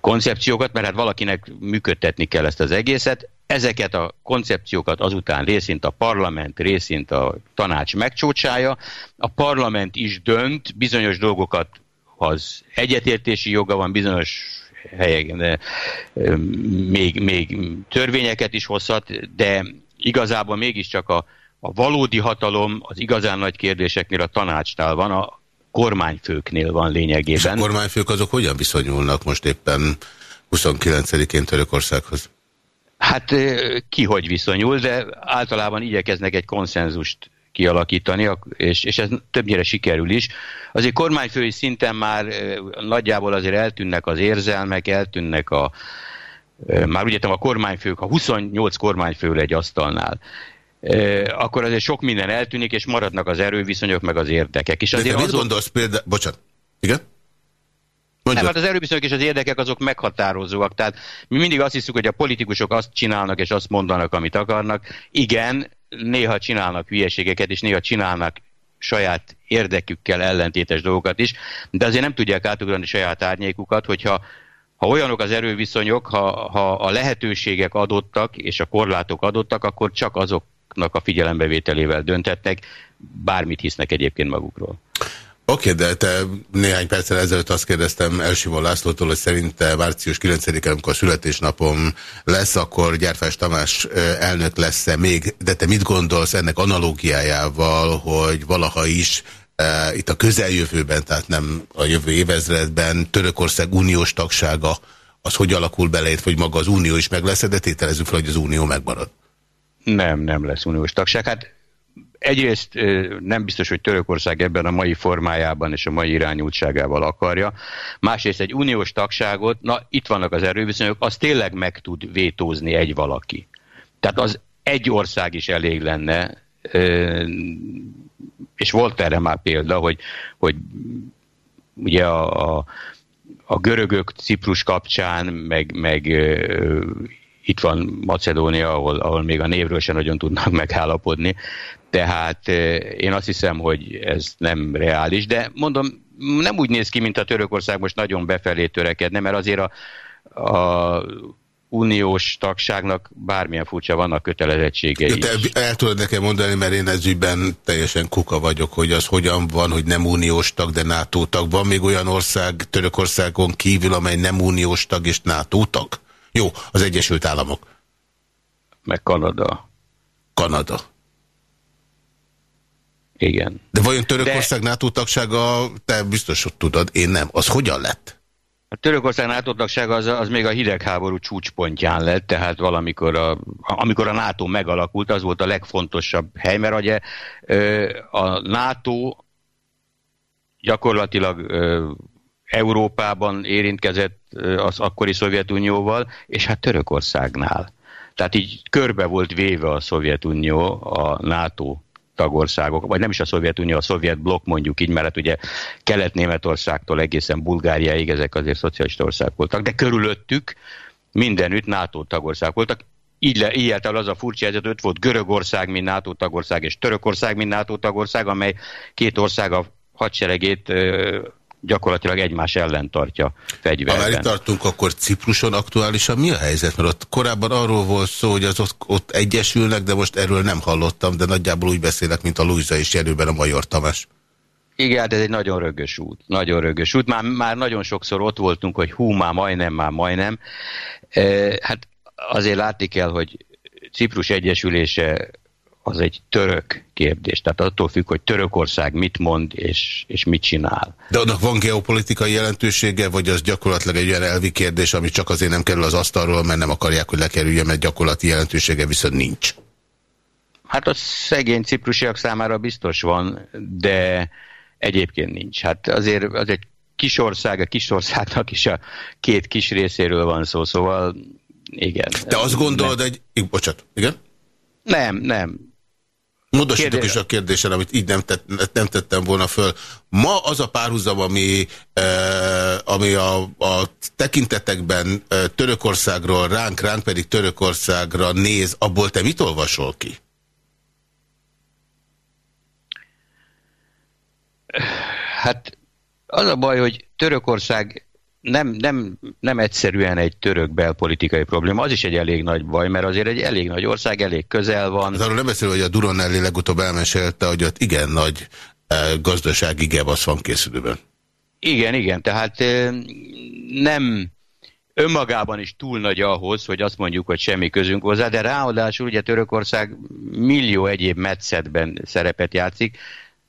Speaker 4: koncepciókat, mert hát valakinek működtetni kell ezt az egészet. Ezeket a koncepciókat azután részint a parlament, részint a tanács megcsócsája. A parlament is dönt, bizonyos dolgokat az egyetértési joga van, bizonyos helyeken még, még törvényeket is hozhat, de igazából mégiscsak a, a valódi hatalom az igazán nagy kérdéseknél a tanácsnál van, a kormányfőknél van lényegében. És a
Speaker 2: kormányfők azok hogyan viszonyulnak most éppen 29-én Törökországhoz?
Speaker 4: Hát ki hogy viszonyul, de általában igyekeznek egy konszenzust kialakítani, és, és ez többnyire sikerül is. Azért kormányfői szinten már nagyjából azért eltűnnek az érzelmek, eltűnnek a, már úgy értem a kormányfők, ha 28 kormányfő egy asztalnál, akkor azért sok minden eltűnik, és maradnak az erőviszonyok, meg az érdekek. És azért
Speaker 2: De mit azon... gondolsz például... Bocsánat. Igen?
Speaker 4: Nem, hát az erőviszonyok és az érdekek azok meghatározóak. Tehát mi mindig azt hiszük, hogy a politikusok azt csinálnak és azt mondanak, amit akarnak. Igen, néha csinálnak hülyeségeket, és néha csinálnak saját érdekükkel ellentétes dolgokat is, de azért nem tudják átugrani saját árnyékukat, hogyha ha olyanok az erőviszonyok, ha, ha a lehetőségek adottak és a korlátok adottak, akkor csak azoknak a figyelembevételével döntetnek, bármit hisznek egyébként magukról.
Speaker 2: Oké, okay, de te néhány perccel ezelőtt azt kérdeztem Elsivon Lászlótól, hogy szerinte március 9-én, amikor a születésnapom lesz, akkor Gyárfás Tamás elnök lesz-e még, de te mit gondolsz ennek analógiájával, hogy valaha is e, itt a közeljövőben, tehát nem a jövő évezredben Törökország uniós tagsága, az hogy alakul bele, hogy maga az unió is meg lesz, de tételezzük fel, hogy az unió megmarad.
Speaker 4: Nem, nem lesz uniós tagság. Hát egyrészt nem biztos, hogy Törökország ebben a mai formájában és a mai irányultságával akarja. Másrészt egy uniós tagságot, na itt vannak az erőviszonyok, az tényleg meg tud vétózni egy valaki. Tehát az egy ország is elég lenne, és volt erre már példa, hogy, hogy ugye a, a, a görögök Ciprus kapcsán, meg, meg itt van Macedónia, ahol, ahol még a névről sem nagyon tudnak megállapodni. Tehát én azt hiszem, hogy ez nem reális, de mondom, nem úgy néz ki, mint a Törökország most nagyon befelé törekedne, mert azért a, a uniós tagságnak bármilyen furcsa vannak kötelezettségei
Speaker 2: Te el tudod nekem mondani, mert én ez ügyben teljesen kuka vagyok, hogy az hogyan van, hogy nem uniós tag, de NATO tag. Van még olyan ország Törökországon kívül, amely nem uniós tag és NATO tag? Jó, az Egyesült Államok.
Speaker 4: Meg Kanada.
Speaker 2: Kanada.
Speaker 4: Igen.
Speaker 2: De vajon Törökország De... NATO tagsága, te biztos hogy tudod, én nem. Az hogyan lett?
Speaker 4: A Törökország NATO tagsága az, az még a hidegháború csúcspontján lett, tehát valamikor a, amikor a NATO megalakult, az volt a legfontosabb hely, mert ugye a NATO gyakorlatilag Európában érintkezett az akkori Szovjetunióval, és hát Törökországnál. Tehát így körbe volt véve a Szovjetunió a NATO tagországok, vagy nem is a Szovjetunió, a szovjet blokk mondjuk így, mert hát ugye Kelet-Németországtól egészen Bulgáriáig ezek azért szocialista országok voltak, de körülöttük mindenütt NATO tagország voltak. Így, le, így el az a furcsa helyzet, ott volt Görögország, mint NATO tagország, és Törökország, mint NATO tagország, amely két ország a hadseregét gyakorlatilag egymás ellen tartja fegyverben. Ha
Speaker 2: már itt tartunk, akkor Cipruson aktuálisan mi a helyzet? Mert ott korábban arról volt szó, hogy az ott, ott egyesülnek, de most erről nem hallottam, de nagyjából úgy beszélek, mint a Luisa és Jerőben a Major Tamás.
Speaker 4: Igen, hát ez egy nagyon rögös út. Nagyon rögös út. Már, már nagyon sokszor ott voltunk, hogy hú, már majdnem, már majdnem. E, hát azért látni kell, hogy Ciprus Egyesülése az egy török kérdés. Tehát attól függ, hogy Törökország mit mond és, és mit csinál.
Speaker 2: De annak van geopolitikai jelentősége, vagy az gyakorlatilag egy olyan elvi kérdés, ami csak azért nem kerül az asztalról, mert nem akarják, hogy lekerüljön, mert gyakorlati jelentősége viszont nincs?
Speaker 4: Hát a szegény ciprusiak számára biztos van, de egyébként nincs. Hát azért az egy kis ország, a kis országnak is a két kis részéről van szó, szóval igen.
Speaker 2: Te azt gondolod, egy... Bocsát, igen?
Speaker 4: Nem, nem.
Speaker 2: Módosítok Kérdés... is a kérdésen, amit így nem, tett, nem tettem volna föl. Ma az a párhuzam, ami, eh, ami a, a tekintetekben eh, Törökországról ránk, ránk pedig Törökországra néz, abból te mit olvasol ki?
Speaker 4: Hát az a baj, hogy Törökország nem, nem, nem egyszerűen egy török belpolitikai probléma, az is egy elég nagy baj, mert azért egy elég nagy ország, elég közel van.
Speaker 2: Az arról nem beszél, hogy a Duronelli legutóbb elmesélte, hogy ott igen nagy eh, gazdasági gebasz van készülőben.
Speaker 4: Igen, igen, tehát eh, nem önmagában is túl nagy ahhoz, hogy azt mondjuk, hogy semmi közünk hozzá, de ráadásul ugye Törökország millió egyéb metszetben szerepet játszik,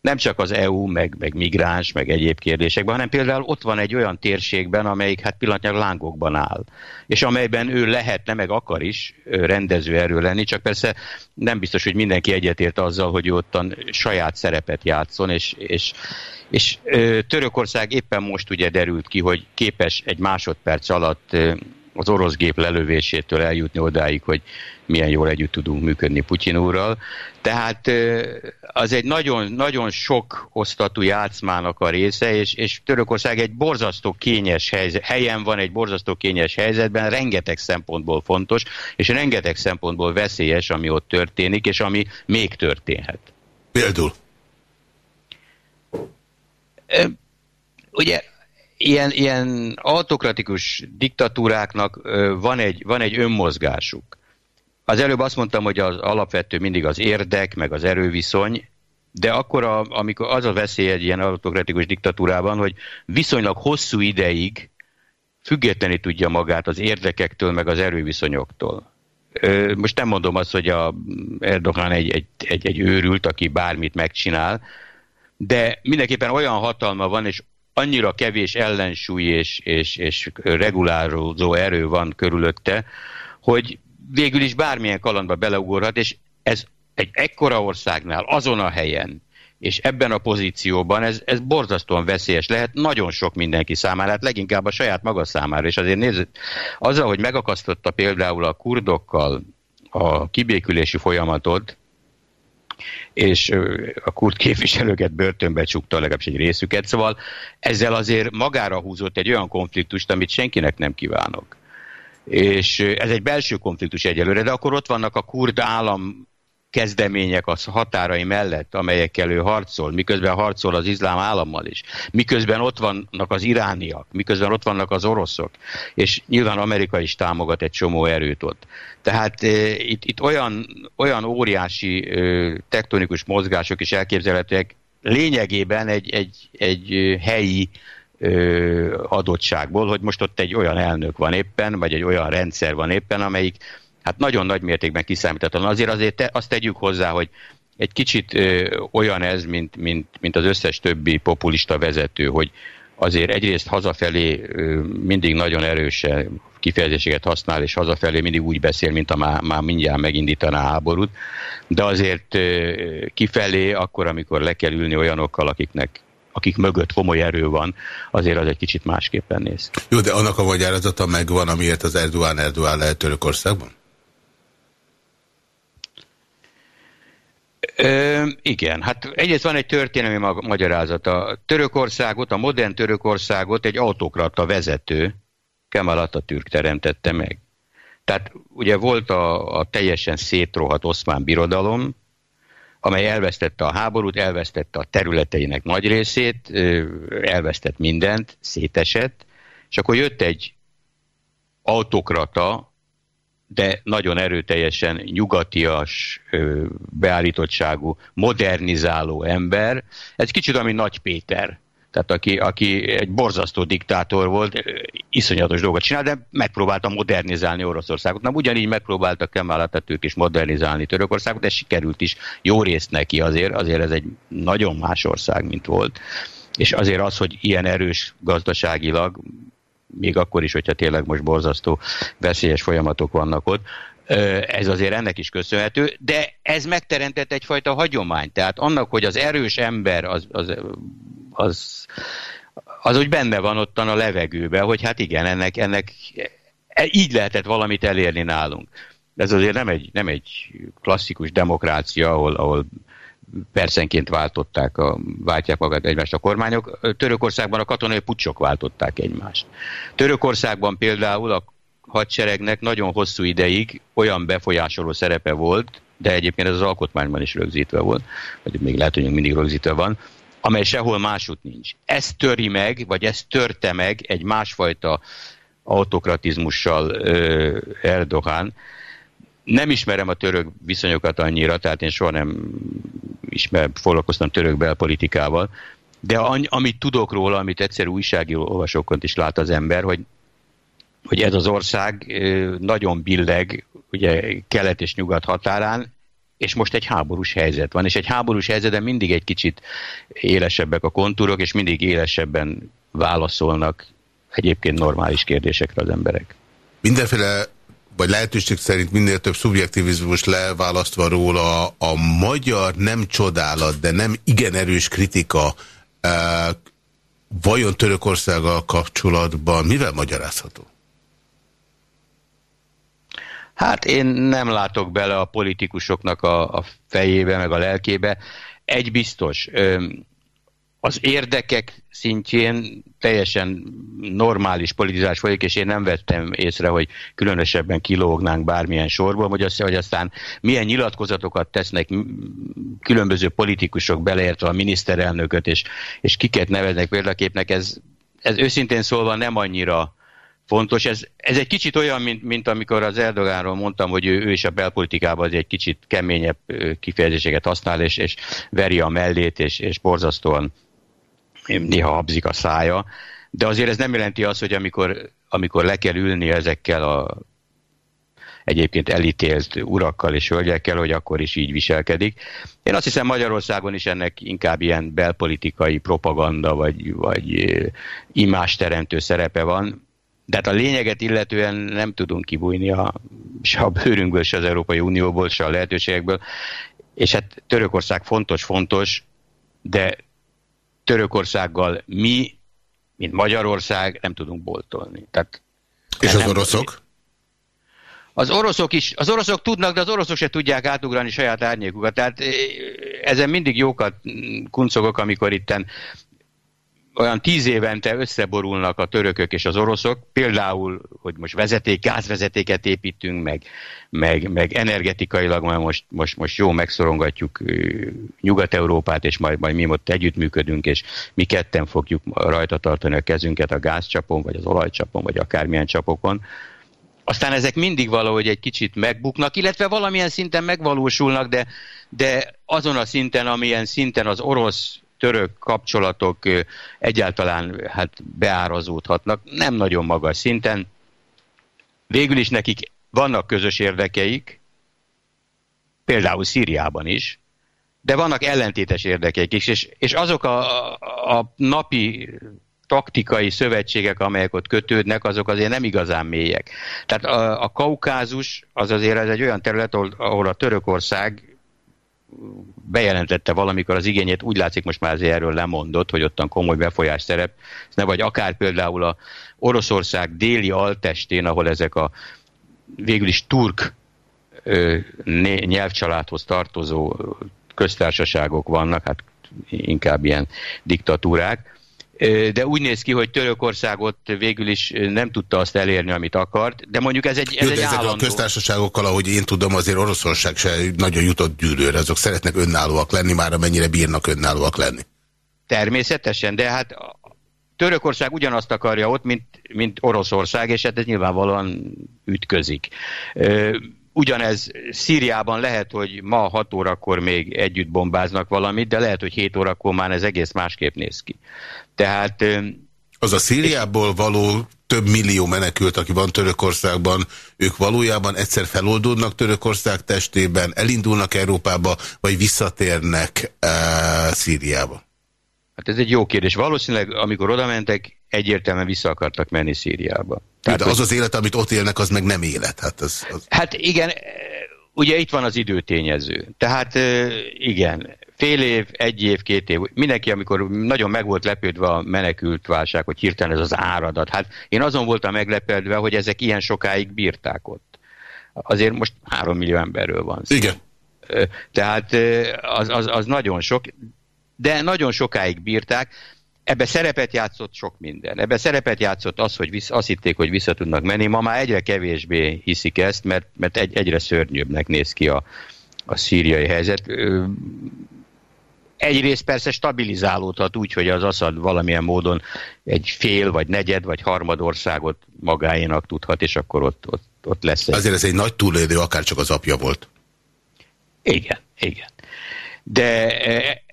Speaker 4: nem csak az EU, meg, meg migráns, meg egyéb kérdésekben, hanem például ott van egy olyan térségben, amelyik hát pillanatnyilag lángokban áll, és amelyben ő lehetne, meg akar is rendező erő lenni, csak persze nem biztos, hogy mindenki egyetért azzal, hogy ottan saját szerepet játszon, és, és, és Törökország éppen most ugye derült ki, hogy képes egy másodperc alatt az orosz gép lelövésétől eljutni odáig, hogy milyen jól együtt tudunk működni Putyin úrral. Tehát az egy nagyon, nagyon sok osztatú játszmának a része, és, és Törökország egy borzasztó kényes helyzet, helyen van, egy borzasztó kényes helyzetben, rengeteg szempontból fontos, és rengeteg szempontból veszélyes, ami ott történik, és ami még történhet.
Speaker 2: Például?
Speaker 4: Ugye ilyen, ilyen autokratikus diktatúráknak van egy, van egy önmozgásuk. Az előbb azt mondtam, hogy az alapvető mindig az érdek, meg az erőviszony, de akkor, a, amikor az a veszély egy ilyen autokratikus diktatúrában, hogy viszonylag hosszú ideig függetleníteni tudja magát az érdekektől, meg az erőviszonyoktól. Most nem mondom azt, hogy a Erdogan egy, egy, egy, egy őrült, aki bármit megcsinál, de mindenképpen olyan hatalma van, és annyira kevés ellensúly és, és, és regulározó erő van körülötte, hogy végül is bármilyen kalandba beleugorhat, és ez egy ekkora országnál, azon a helyen, és ebben a pozícióban ez, ez borzasztóan veszélyes lehet nagyon sok mindenki számára, hát leginkább a saját maga számára, és azért nézd, azzal, hogy megakasztotta például a kurdokkal a kibékülési folyamatot, és a kurt képviselőket börtönbe csukta legalábbis egy részüket, szóval ezzel azért magára húzott egy olyan konfliktust, amit senkinek nem kívánok. És ez egy belső konfliktus egyelőre, de akkor ott vannak a kurd állam kezdemények az határai mellett, amelyekkel ő harcol, miközben harcol az iszlám állammal is, miközben ott vannak az irániak, miközben ott vannak az oroszok, és nyilván Amerika is támogat egy csomó erőt ott. Tehát e, itt, itt olyan, olyan óriási e, tektonikus mozgások is elképzelhetőek, lényegében egy, egy, egy helyi adottságból, hogy most ott egy olyan elnök van éppen, vagy egy olyan rendszer van éppen, amelyik hát nagyon nagy mértékben kiszámíthatatlan. Azért azért te, azt tegyük hozzá, hogy egy kicsit ö, olyan ez, mint, mint, mint az összes többi populista vezető, hogy azért egyrészt hazafelé ö, mindig nagyon erősen kifejezéseket használ, és hazafelé mindig úgy beszél, mint a már, már mindjárt megindítaná a háborút, de azért ö, kifelé, akkor, amikor le kell ülni olyanokkal, akiknek akik mögött komoly erő van, azért az egy kicsit másképpen néz.
Speaker 2: Jó, de annak a magyarázata megvan, amiért az Erdogan Erdogan lehet Törökországban?
Speaker 4: Ö, igen, hát egyrészt van egy történelmi magyarázata. Törökországot, a modern Törökországot egy autokrata vezető, Kemal Atatürk teremtette meg. Tehát ugye volt a, a teljesen szétrohadt oszmán birodalom, amely elvesztette a háborút, elvesztette a területeinek nagy részét, elvesztett mindent, szétesett, és akkor jött egy autokrata, de nagyon erőteljesen nyugatias beállítottságú, modernizáló ember. Ez kicsit, ami Nagy Péter. Tehát aki, aki egy borzasztó diktátor volt, iszonyatos dolgot csinál, de megpróbálta modernizálni Oroszországot. Na, ugyanígy megpróbálta Kemal Atatürk is modernizálni Törökországot, de sikerült is jó részt neki azért, azért ez egy nagyon más ország, mint volt. És azért az, hogy ilyen erős gazdaságilag, még akkor is, hogyha tényleg most borzasztó veszélyes folyamatok vannak ott, ez azért ennek is köszönhető, de ez megteremtett egyfajta hagyomány. Tehát annak, hogy az erős ember az, az, az, az úgy benne van ottan a levegőben, hogy hát igen, ennek, ennek e, így lehetett valamit elérni nálunk. Ez azért nem egy, nem egy klasszikus demokrácia, ahol, ahol percenként váltották a, váltják magát egymást a kormányok. Törökországban a katonai pucsok váltották egymást. Törökországban például a hadseregnek nagyon hosszú ideig olyan befolyásoló szerepe volt, de egyébként ez az alkotmányban is rögzítve volt, vagy még lehet, hogy mindig rögzítve van, amely sehol másút nincs. Ez töri meg, vagy ez törte meg egy másfajta autokratizmussal Erdogan, nem ismerem a török viszonyokat annyira, tehát én soha nem ismer, foglalkoztam török belpolitikával, de amit tudok róla, amit egyszer újságíró olvasókont is lát az ember, hogy, hogy ez az ország nagyon billeg, ugye kelet és nyugat határán, és most egy háborús helyzet van, és egy háborús helyzetben mindig egy kicsit élesebbek a kontúrok, és mindig élesebben válaszolnak egyébként normális kérdésekre az emberek.
Speaker 2: Mindenféle vagy lehetőség szerint minél több szubjektivizmus leválasztva róla a magyar nem csodálat, de nem igen erős kritika e, vajon Törökországgal kapcsolatban mivel magyarázható?
Speaker 4: Hát én nem látok bele a politikusoknak a, a fejébe, meg a lelkébe. Egy biztos, az érdekek szintjén teljesen normális politizás folyik, és én nem vettem észre, hogy különösebben kilógnánk bármilyen sorból, hogy, azt, hogy aztán milyen nyilatkozatokat tesznek különböző politikusok beleértve a miniszterelnököt, és, és kiket neveznek példaképnek, ez, ez őszintén szólva nem annyira fontos. Ez, ez egy kicsit olyan, mint, mint amikor az Erdogánról mondtam, hogy ő, ő is a belpolitikában az egy kicsit keményebb kifejezéseket használ, és, és veri a mellét, és, és borzasztóan néha habzik a szája, de azért ez nem jelenti azt, hogy amikor, amikor le kell ülni ezekkel a egyébként elítélt urakkal és hölgyekkel, hogy akkor is így viselkedik. Én azt hiszem Magyarországon is ennek inkább ilyen belpolitikai propaganda vagy, vagy imásteremtő szerepe van, de hát a lényeget illetően nem tudunk kibújni a, se a bőrünkből, se az Európai Unióból, se a lehetőségekből. És hát Törökország fontos-fontos, de Törökországgal mi, mint Magyarország nem tudunk boltolni. Tehát
Speaker 2: És az oroszok?
Speaker 4: Az oroszok is, az oroszok tudnak, de az oroszok se tudják átugrani saját árnyékukat. Tehát eh, ezen mindig jókat kuncogok, amikor itten olyan tíz évente összeborulnak a törökök és az oroszok, például, hogy most vezeték, gázvezetéket építünk, meg, meg, meg energetikailag majd most, most, most jó megszorongatjuk Nyugat-Európát, és majd, majd mi ott együttműködünk, és mi ketten fogjuk rajta tartani a kezünket a gázcsapon, vagy az olajcsapon, vagy akármilyen csapokon. Aztán ezek mindig valahogy egy kicsit megbuknak, illetve valamilyen szinten megvalósulnak, de, de azon a szinten, amilyen szinten az orosz török kapcsolatok egyáltalán hát beárazódhatnak, nem nagyon magas szinten. Végül is nekik vannak közös érdekeik, például Szíriában is, de vannak ellentétes érdekeik is, és, és azok a, a napi taktikai szövetségek, amelyek ott kötődnek, azok azért nem igazán mélyek. Tehát a, a Kaukázus az azért ez egy olyan terület, ahol, ahol a Törökország bejelentette valamikor az igényét, úgy látszik most már azért erről lemondott, hogy ottan komoly befolyás szerep, ne vagy akár például a Oroszország déli altestén, ahol ezek a végül is turk ö, nyelvcsaládhoz tartozó köztársaságok vannak, hát inkább ilyen diktatúrák, de úgy néz ki, hogy Törökországot végül is nem tudta azt elérni, amit akart, de mondjuk ez egy, ez Jó, egy
Speaker 2: ezek
Speaker 4: állandó...
Speaker 2: a köztársaságokkal, ahogy én tudom, azért Oroszország se nagyon jutott gyűrőre, azok szeretnek önállóak lenni, már amennyire bírnak önállóak lenni.
Speaker 4: Természetesen, de hát Törökország ugyanazt akarja ott, mint, mint Oroszország, és hát ez nyilvánvalóan ütközik. Ugyanez Szíriában lehet, hogy ma 6 órakor még együtt bombáznak valamit, de lehet, hogy 7 órakor már ez egész másképp néz ki. Tehát...
Speaker 2: Az a Szíriából való több millió menekült, aki van Törökországban, ők valójában egyszer feloldódnak Törökország testében, elindulnak Európába, vagy visszatérnek e, Szíriába?
Speaker 4: Hát ez egy jó kérdés. Valószínűleg, amikor oda mentek, egyértelműen vissza akartak menni Szíriába.
Speaker 2: Tehát, de az az élet, amit ott élnek, az meg nem élet. Hát, az, az...
Speaker 4: hát igen, ugye itt van az időtényező. Tehát igen, fél év, egy év, két év, mindenki, amikor nagyon meg volt lepődve a menekült válság, hogy hirtelen ez az áradat. Hát én azon voltam meglepődve, hogy ezek ilyen sokáig bírták ott. Azért most három millió emberről van
Speaker 2: szó. Igen.
Speaker 4: Tehát az, az, az nagyon sok, de nagyon sokáig bírták. Ebbe szerepet játszott sok minden. Ebbe szerepet játszott az, hogy visz, azt hitték, hogy vissza tudnak menni. Ma már egyre kevésbé hiszik ezt, mert, mert egy, egyre szörnyűbbnek néz ki a, a szíriai helyzet. Egyrészt persze stabilizálódhat úgy, hogy az Assad valamilyen módon egy fél, vagy negyed, vagy harmad országot magáénak tudhat, és akkor ott, ott, ott lesz.
Speaker 2: Egy... Azért ez egy nagy túlélő, akár csak az apja volt.
Speaker 4: Igen, igen. De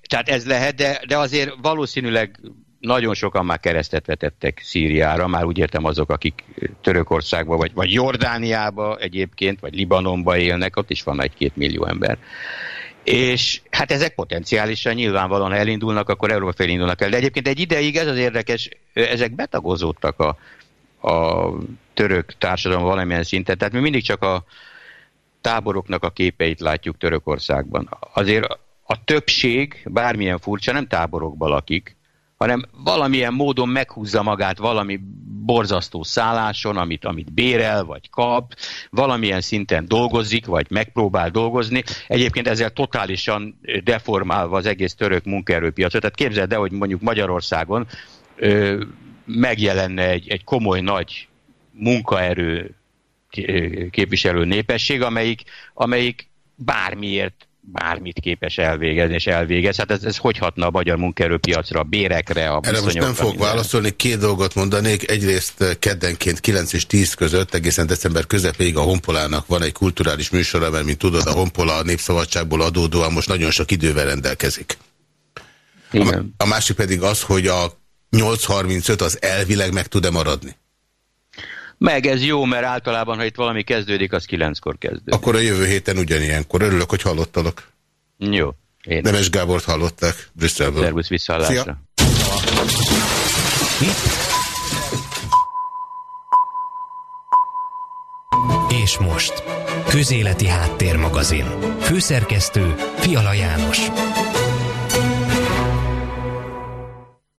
Speaker 4: tehát ez lehet, de, de azért valószínűleg nagyon sokan már keresztet vetettek Szíriára, már úgy értem azok, akik Törökországba, vagy, vagy Jordániába egyébként, vagy Libanonba élnek, ott is van egy-két millió ember. És hát ezek potenciálisan nyilvánvalóan elindulnak, akkor Európa felé indulnak el. De egyébként egy ideig ez az érdekes, ezek betagozódtak a, a török társadalom valamilyen szinten. Tehát mi mindig csak a táboroknak a képeit látjuk Törökországban. Azért a többség, bármilyen furcsa, nem táborokban lakik, hanem valamilyen módon meghúzza magát valami borzasztó szálláson, amit, amit bérel, vagy kap, valamilyen szinten dolgozik, vagy megpróbál dolgozni. Egyébként ezzel totálisan deformálva az egész török munkaerőpiacot. Tehát képzeld el, hogy mondjuk Magyarországon ö, megjelenne egy, egy komoly nagy munkaerő képviselő népesség, amelyik, amelyik bármiért bármit képes elvégezni, és elvégez. Hát ez, ez hogy hatna a magyar munkaerőpiacra, a bérekre, a
Speaker 2: Erre most nem fog válaszolni, két dolgot mondanék. Egyrészt eh, keddenként 9 és 10 között, egészen december közepéig a Honpolának van egy kulturális műsora, mert mint tudod, a Honpola a Népszabadságból adódóan most nagyon sok idővel rendelkezik. A, a másik pedig az, hogy a 8.35 az elvileg meg tud-e maradni?
Speaker 4: Meg ez jó, mert általában, ha itt valami kezdődik, az kilenckor kezdődik.
Speaker 2: Akkor a jövő héten ugyanilyenkor. Örülök, hogy hallottalak.
Speaker 4: Jó.
Speaker 2: Én Nemes Gábort hallották Brüsszelből.
Speaker 4: Szervusz visszaállásra.
Speaker 1: És most. Közéleti Háttérmagazin. Főszerkesztő Fiala János.